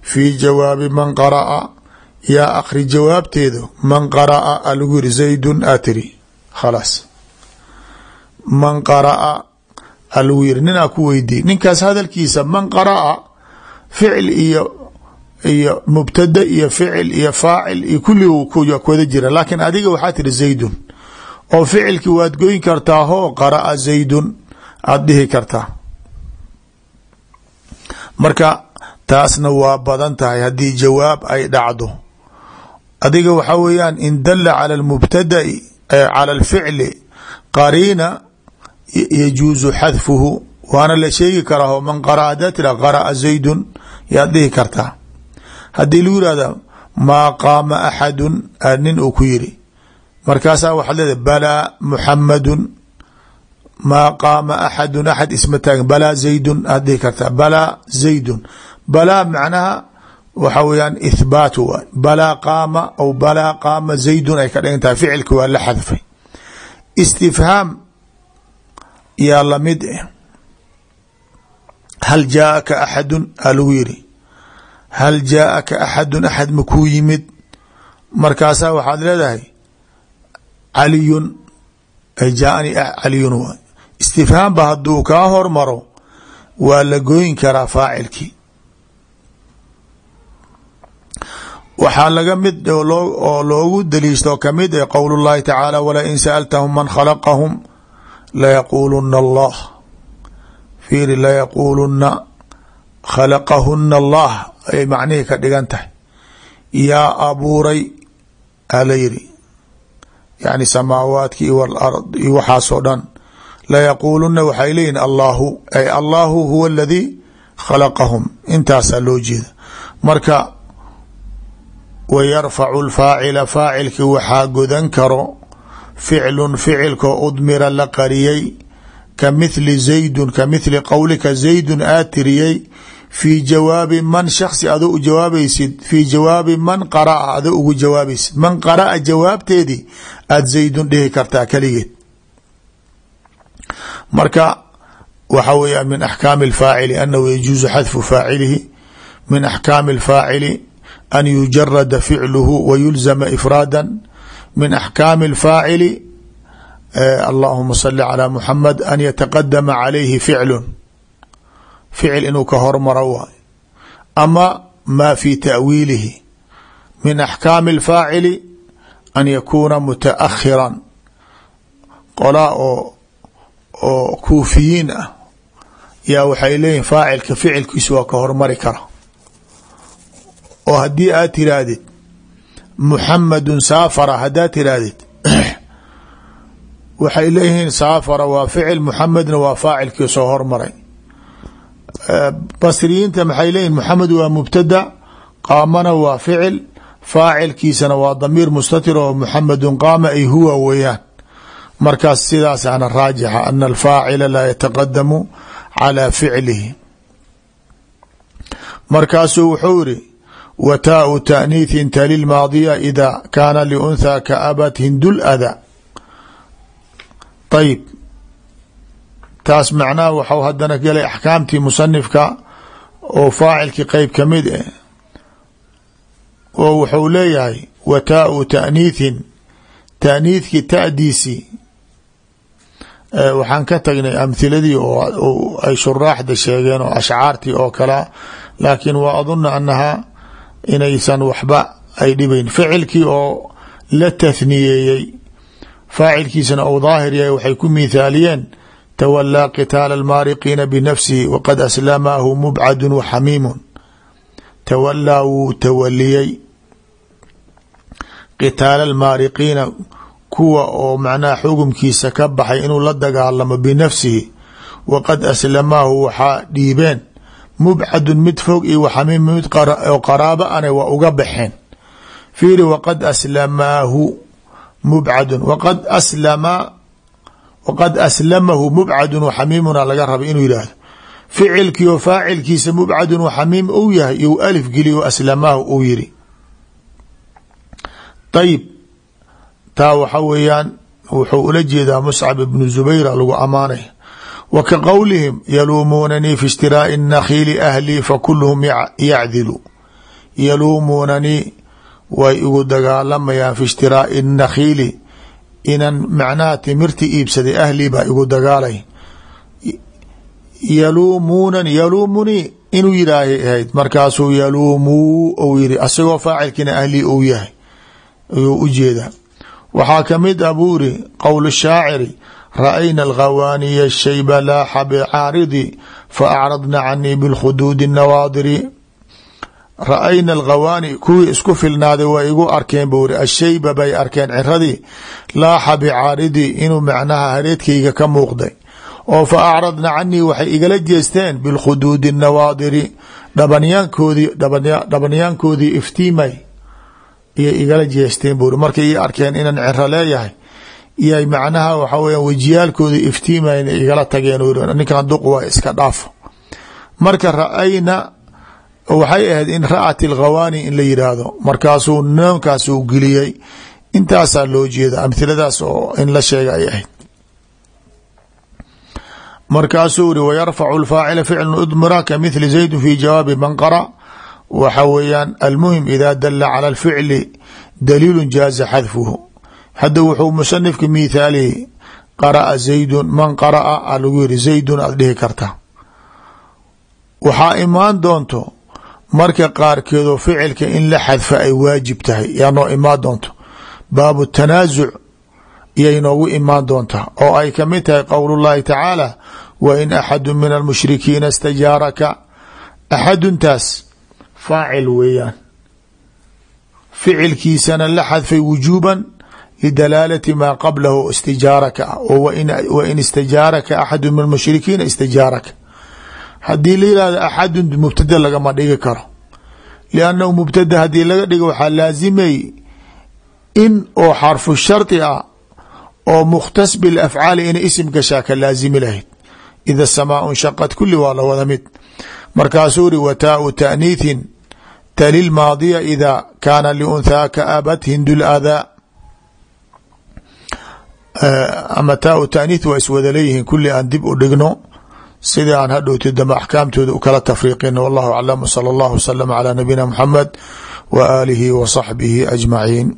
fii jawaabi man qara'a yaa akri jawaabteedu man qara'a a lagu yiri zaydun aa tiri khalaas. Man qara'a a lagu yiri ninaa ku weydiiyey. Ninkaas hadalkiisa man qara'a ficil iyo iyo mubtada iyo ficil iyo faacil iyo kulli kwada jira. Laakiin adiga waxaa tiri zaydun. Oo ficilkii waad goyn kartaa hoo qara'a zaydun aada dhihi kartaa. Marka taasna waa badan tahay haddii jawaab ay dhacdo adiga waxaa weeyaan in dala cala lmubtadai cala alficli qariina yajuusu xadfuhu waana la sheegi karaa oo man qara hadaa tira qara'a zaydun yaad dhihi kartaa haddii lagu yihahda maa qaama axadun nin uu ku yiri markaasaa waxaad leedahay balaa muxamadun maa qaama axadun axad isma taagan balaa zaydun aad dhihi kartaa zaydun. Balaa macnaha waxa weyaan ithbaat waay balaa qaama aw balaa qaama zaydun ay ka dhigan tahay ficilka waa la xadfay. Istifhaam yaa la mid eh. Hal jaaaka axadun aa lagu yiri hal jaaaka axadun axad makuu yimid? Markaasaa waxaad leedahay caliyun jaaani caliyun waay istifhaamba hadduu kaa hormaro waa la gooyin karaa faacilkii waxaa laga mid oo loogu daliishto ka mid eh qowl اllahi tacaala walain sa'altahum man khalaqahum layaquuluna allah. Fiiri layaquuluna khalaqahuna allah. Ay macnihii ka dhigan tahay. Yaa abuuray ala yiri yani samaawaadki iyo walard iyo waxaasoo dhan. Layaquuluna waxay leeyihiin allahu ay allahu huwa aladii khalaqahum. Intaasaa loo jeeda marka wayarfacu lfaacila faacilki waxaa godan karo ficlun ficilkoo udmira la qariyey ka mithli zaydun ka mithli qowlika zaydun aad tiriyey fii jawaabi man shaksi adoo u jawaabaysid fii jawaabi man qaraa adoo ugu jawaabaysid man qaraa jawaabteedii aada zaydun dhihi kartaa keligeed marka waxa weya min axkaami اlfaacili anahu yajuuzu xadfu faacilihi min axkaami اlfaacili an yujarada ficluhu wa yulzama ifraada min axkaami اlfaacili allahuma sali calaa muxamed an yataqadama calayhi ficlun ficil inuu ka hormaro waay ama maa fi taawiilihi min axkaami اlfaacili an yakuuna mutaakhiran qolaa oo oo kuufiyiin ah yaa waxay leeyihiin faacilka ficilkiisu waa ka hormari kara oo haddii aad tiraahdid muxamadun saafara haddaad tiraahdid waxay leeyihiin saafara waa ficil muxamedna waa faacilkii soo hormaray. Basriyiinta maxay leeyihiin muxamed waa mubtada qaamana waa ficil faacilkiisana waa damiir mustatir oo muxamedun qaama ay huwa weeyaan. Markaas sidaasana raajixa ana alfaacila laa yataqadamu calى ficlihi. Markaasuu wuxuu iri wa taau taaniithin tali lmaadiya ida kaana liunthaa kaabat hindul ada ayib taas macnaha waxau hadana galay axkaamtii musanifka oo faacilkii qeyb ka mid eh oo wuxuu leeyahay wa taau taaniithin taaniithkii ta'diisii waxaan ka tagnay amhiladii oo ay shuraaxda sheegeen oo ashcaartii oo kalea laakiin waa aduna anaha inaysan waxba ay dhibayn. Ficilkii oo la tathniyeeyey faacilkiisana ou daahir yahay waxay ku mithaaliyeen tawalaa qitaala almaariqiina binafsihi waqad aslamahu mubcadu waxamiimun tawalaa wuu tawaliyey qitaala almaariqiina kuwa oo macnaha xugumkiisa ka baxay inuu la dagaalamo binafsihi waqad aslamaahu waxaa dhiibeen mubcadun mid fog iyo waxamiim mid oo qaraabo ana waa uga baxeen. Fiiri waqad aslamaahu mubcadun waqad aslama waqad aslamahu mubcadun waxamiimuna laga raba inuu yidhaahdo. Ficilkii oo faacilkiisa mubcadun waxamiim uu yahay iyo alif geliyo aslamaahu uu yiri ayib taa waxa weeyaan wuxuu ula jeedaa muscab ibnu zubayra lagu amaanay wa ka qowlihim yaluumuunanii fi ishtiraa'i nakhiili ahlii fakuluhum yacdilu yaluumuunanii way igu dagaalamayaan fi ishtiraa'i nakhiili inan macnaha timirti iibsaday ahlii baa igu dagaalay. Yaluumuunani yaluumunii inuu yidhaahay ahayd markaasuu yaluumuu ou yiri asagoo faacilkiina ahlii ou yahay. Ayuu u jeedaa. Waxaa ka mid a buu iri shaaciri ra'ayna alkhawaaniya shayba laaxa bicaaridi faacradna canii bilkhuduudi nawaadiri ra'ayna alkhawaani kuwii isku filnaaday waa igu arkeen buu iri ashayba bay arkeen ciradii laaxa bicaaridii inuu macnaha hareedkayga ka muuqday oo fa acradna canii waxay igala jeesteen bilkhuduudi nawaadiri dhabanyaankoodii dhabanyaankoodii iftiimay iyo igala jeesteen buuri markay ii arkeen inaan ciro leeyahay iyo macnaha waxa weya wejiyaalkoodii iftiimayn igala tageen ninkan duq waa iska dhaafo marka ra'ayna waxay ahayd in ra'at in la yidhaahdo markaasuu noonkaasuu geliyey. Intaasaa loo jeeda amhiladaas oo in la sheega ay ahayd. Markaasuu iri wayarfacu lfaacila ficlu udmira kamithli zaydun fi jawaabi man qara. Waxa weeyaan almuhim ida dala cala alficli daliilu jaaza xadfuhu hadda wuxuu musanifka mithaalihi qaraa zaydun man qaraa a lagu yiri zaydun aad dhihi karta. Waxaa imaan doonto marka qaarkeedoo ficilka in la xadfa ay waajib tahay yaa noo imaan doonto. Baabu tanaasuc iyay noogu imaan doontaa oo ay ka mid tahay qowl llahi tacaala wa in axadu min almushrikiina istajaaraka. Axaduntaas faacil weeyaan. Ficilkiisana la xadfay wujuuban lidalaalati maa qablahu istijaaraka ah oo wain istajaaraka axadu min almushrikiina istajaaraka haddii la yihahdo axadun mubtada lagama dhigi karo liannahu mubtada haddii laga dhigo waxaa laasimay in oo xarfu shardi ah oo mukhtas bilafcaali inay isim gashaa ka laasimi lahayd ida samaa nshaqad kuli waa la wada mid markaasuu iri wataau taaniithin tali lmaadiya ida kaana liunthaaka abat hindu ladaa ama taau taaniith waa iswada leeyihiin kuli aan dib u dhigno sidii aan hadhowti dambe axkaamtooda u kala tafriiqino wallahu aclam sala allahu wasalam calaa nabiyina muxamed wa aalihi wa saxbihi ajmaciin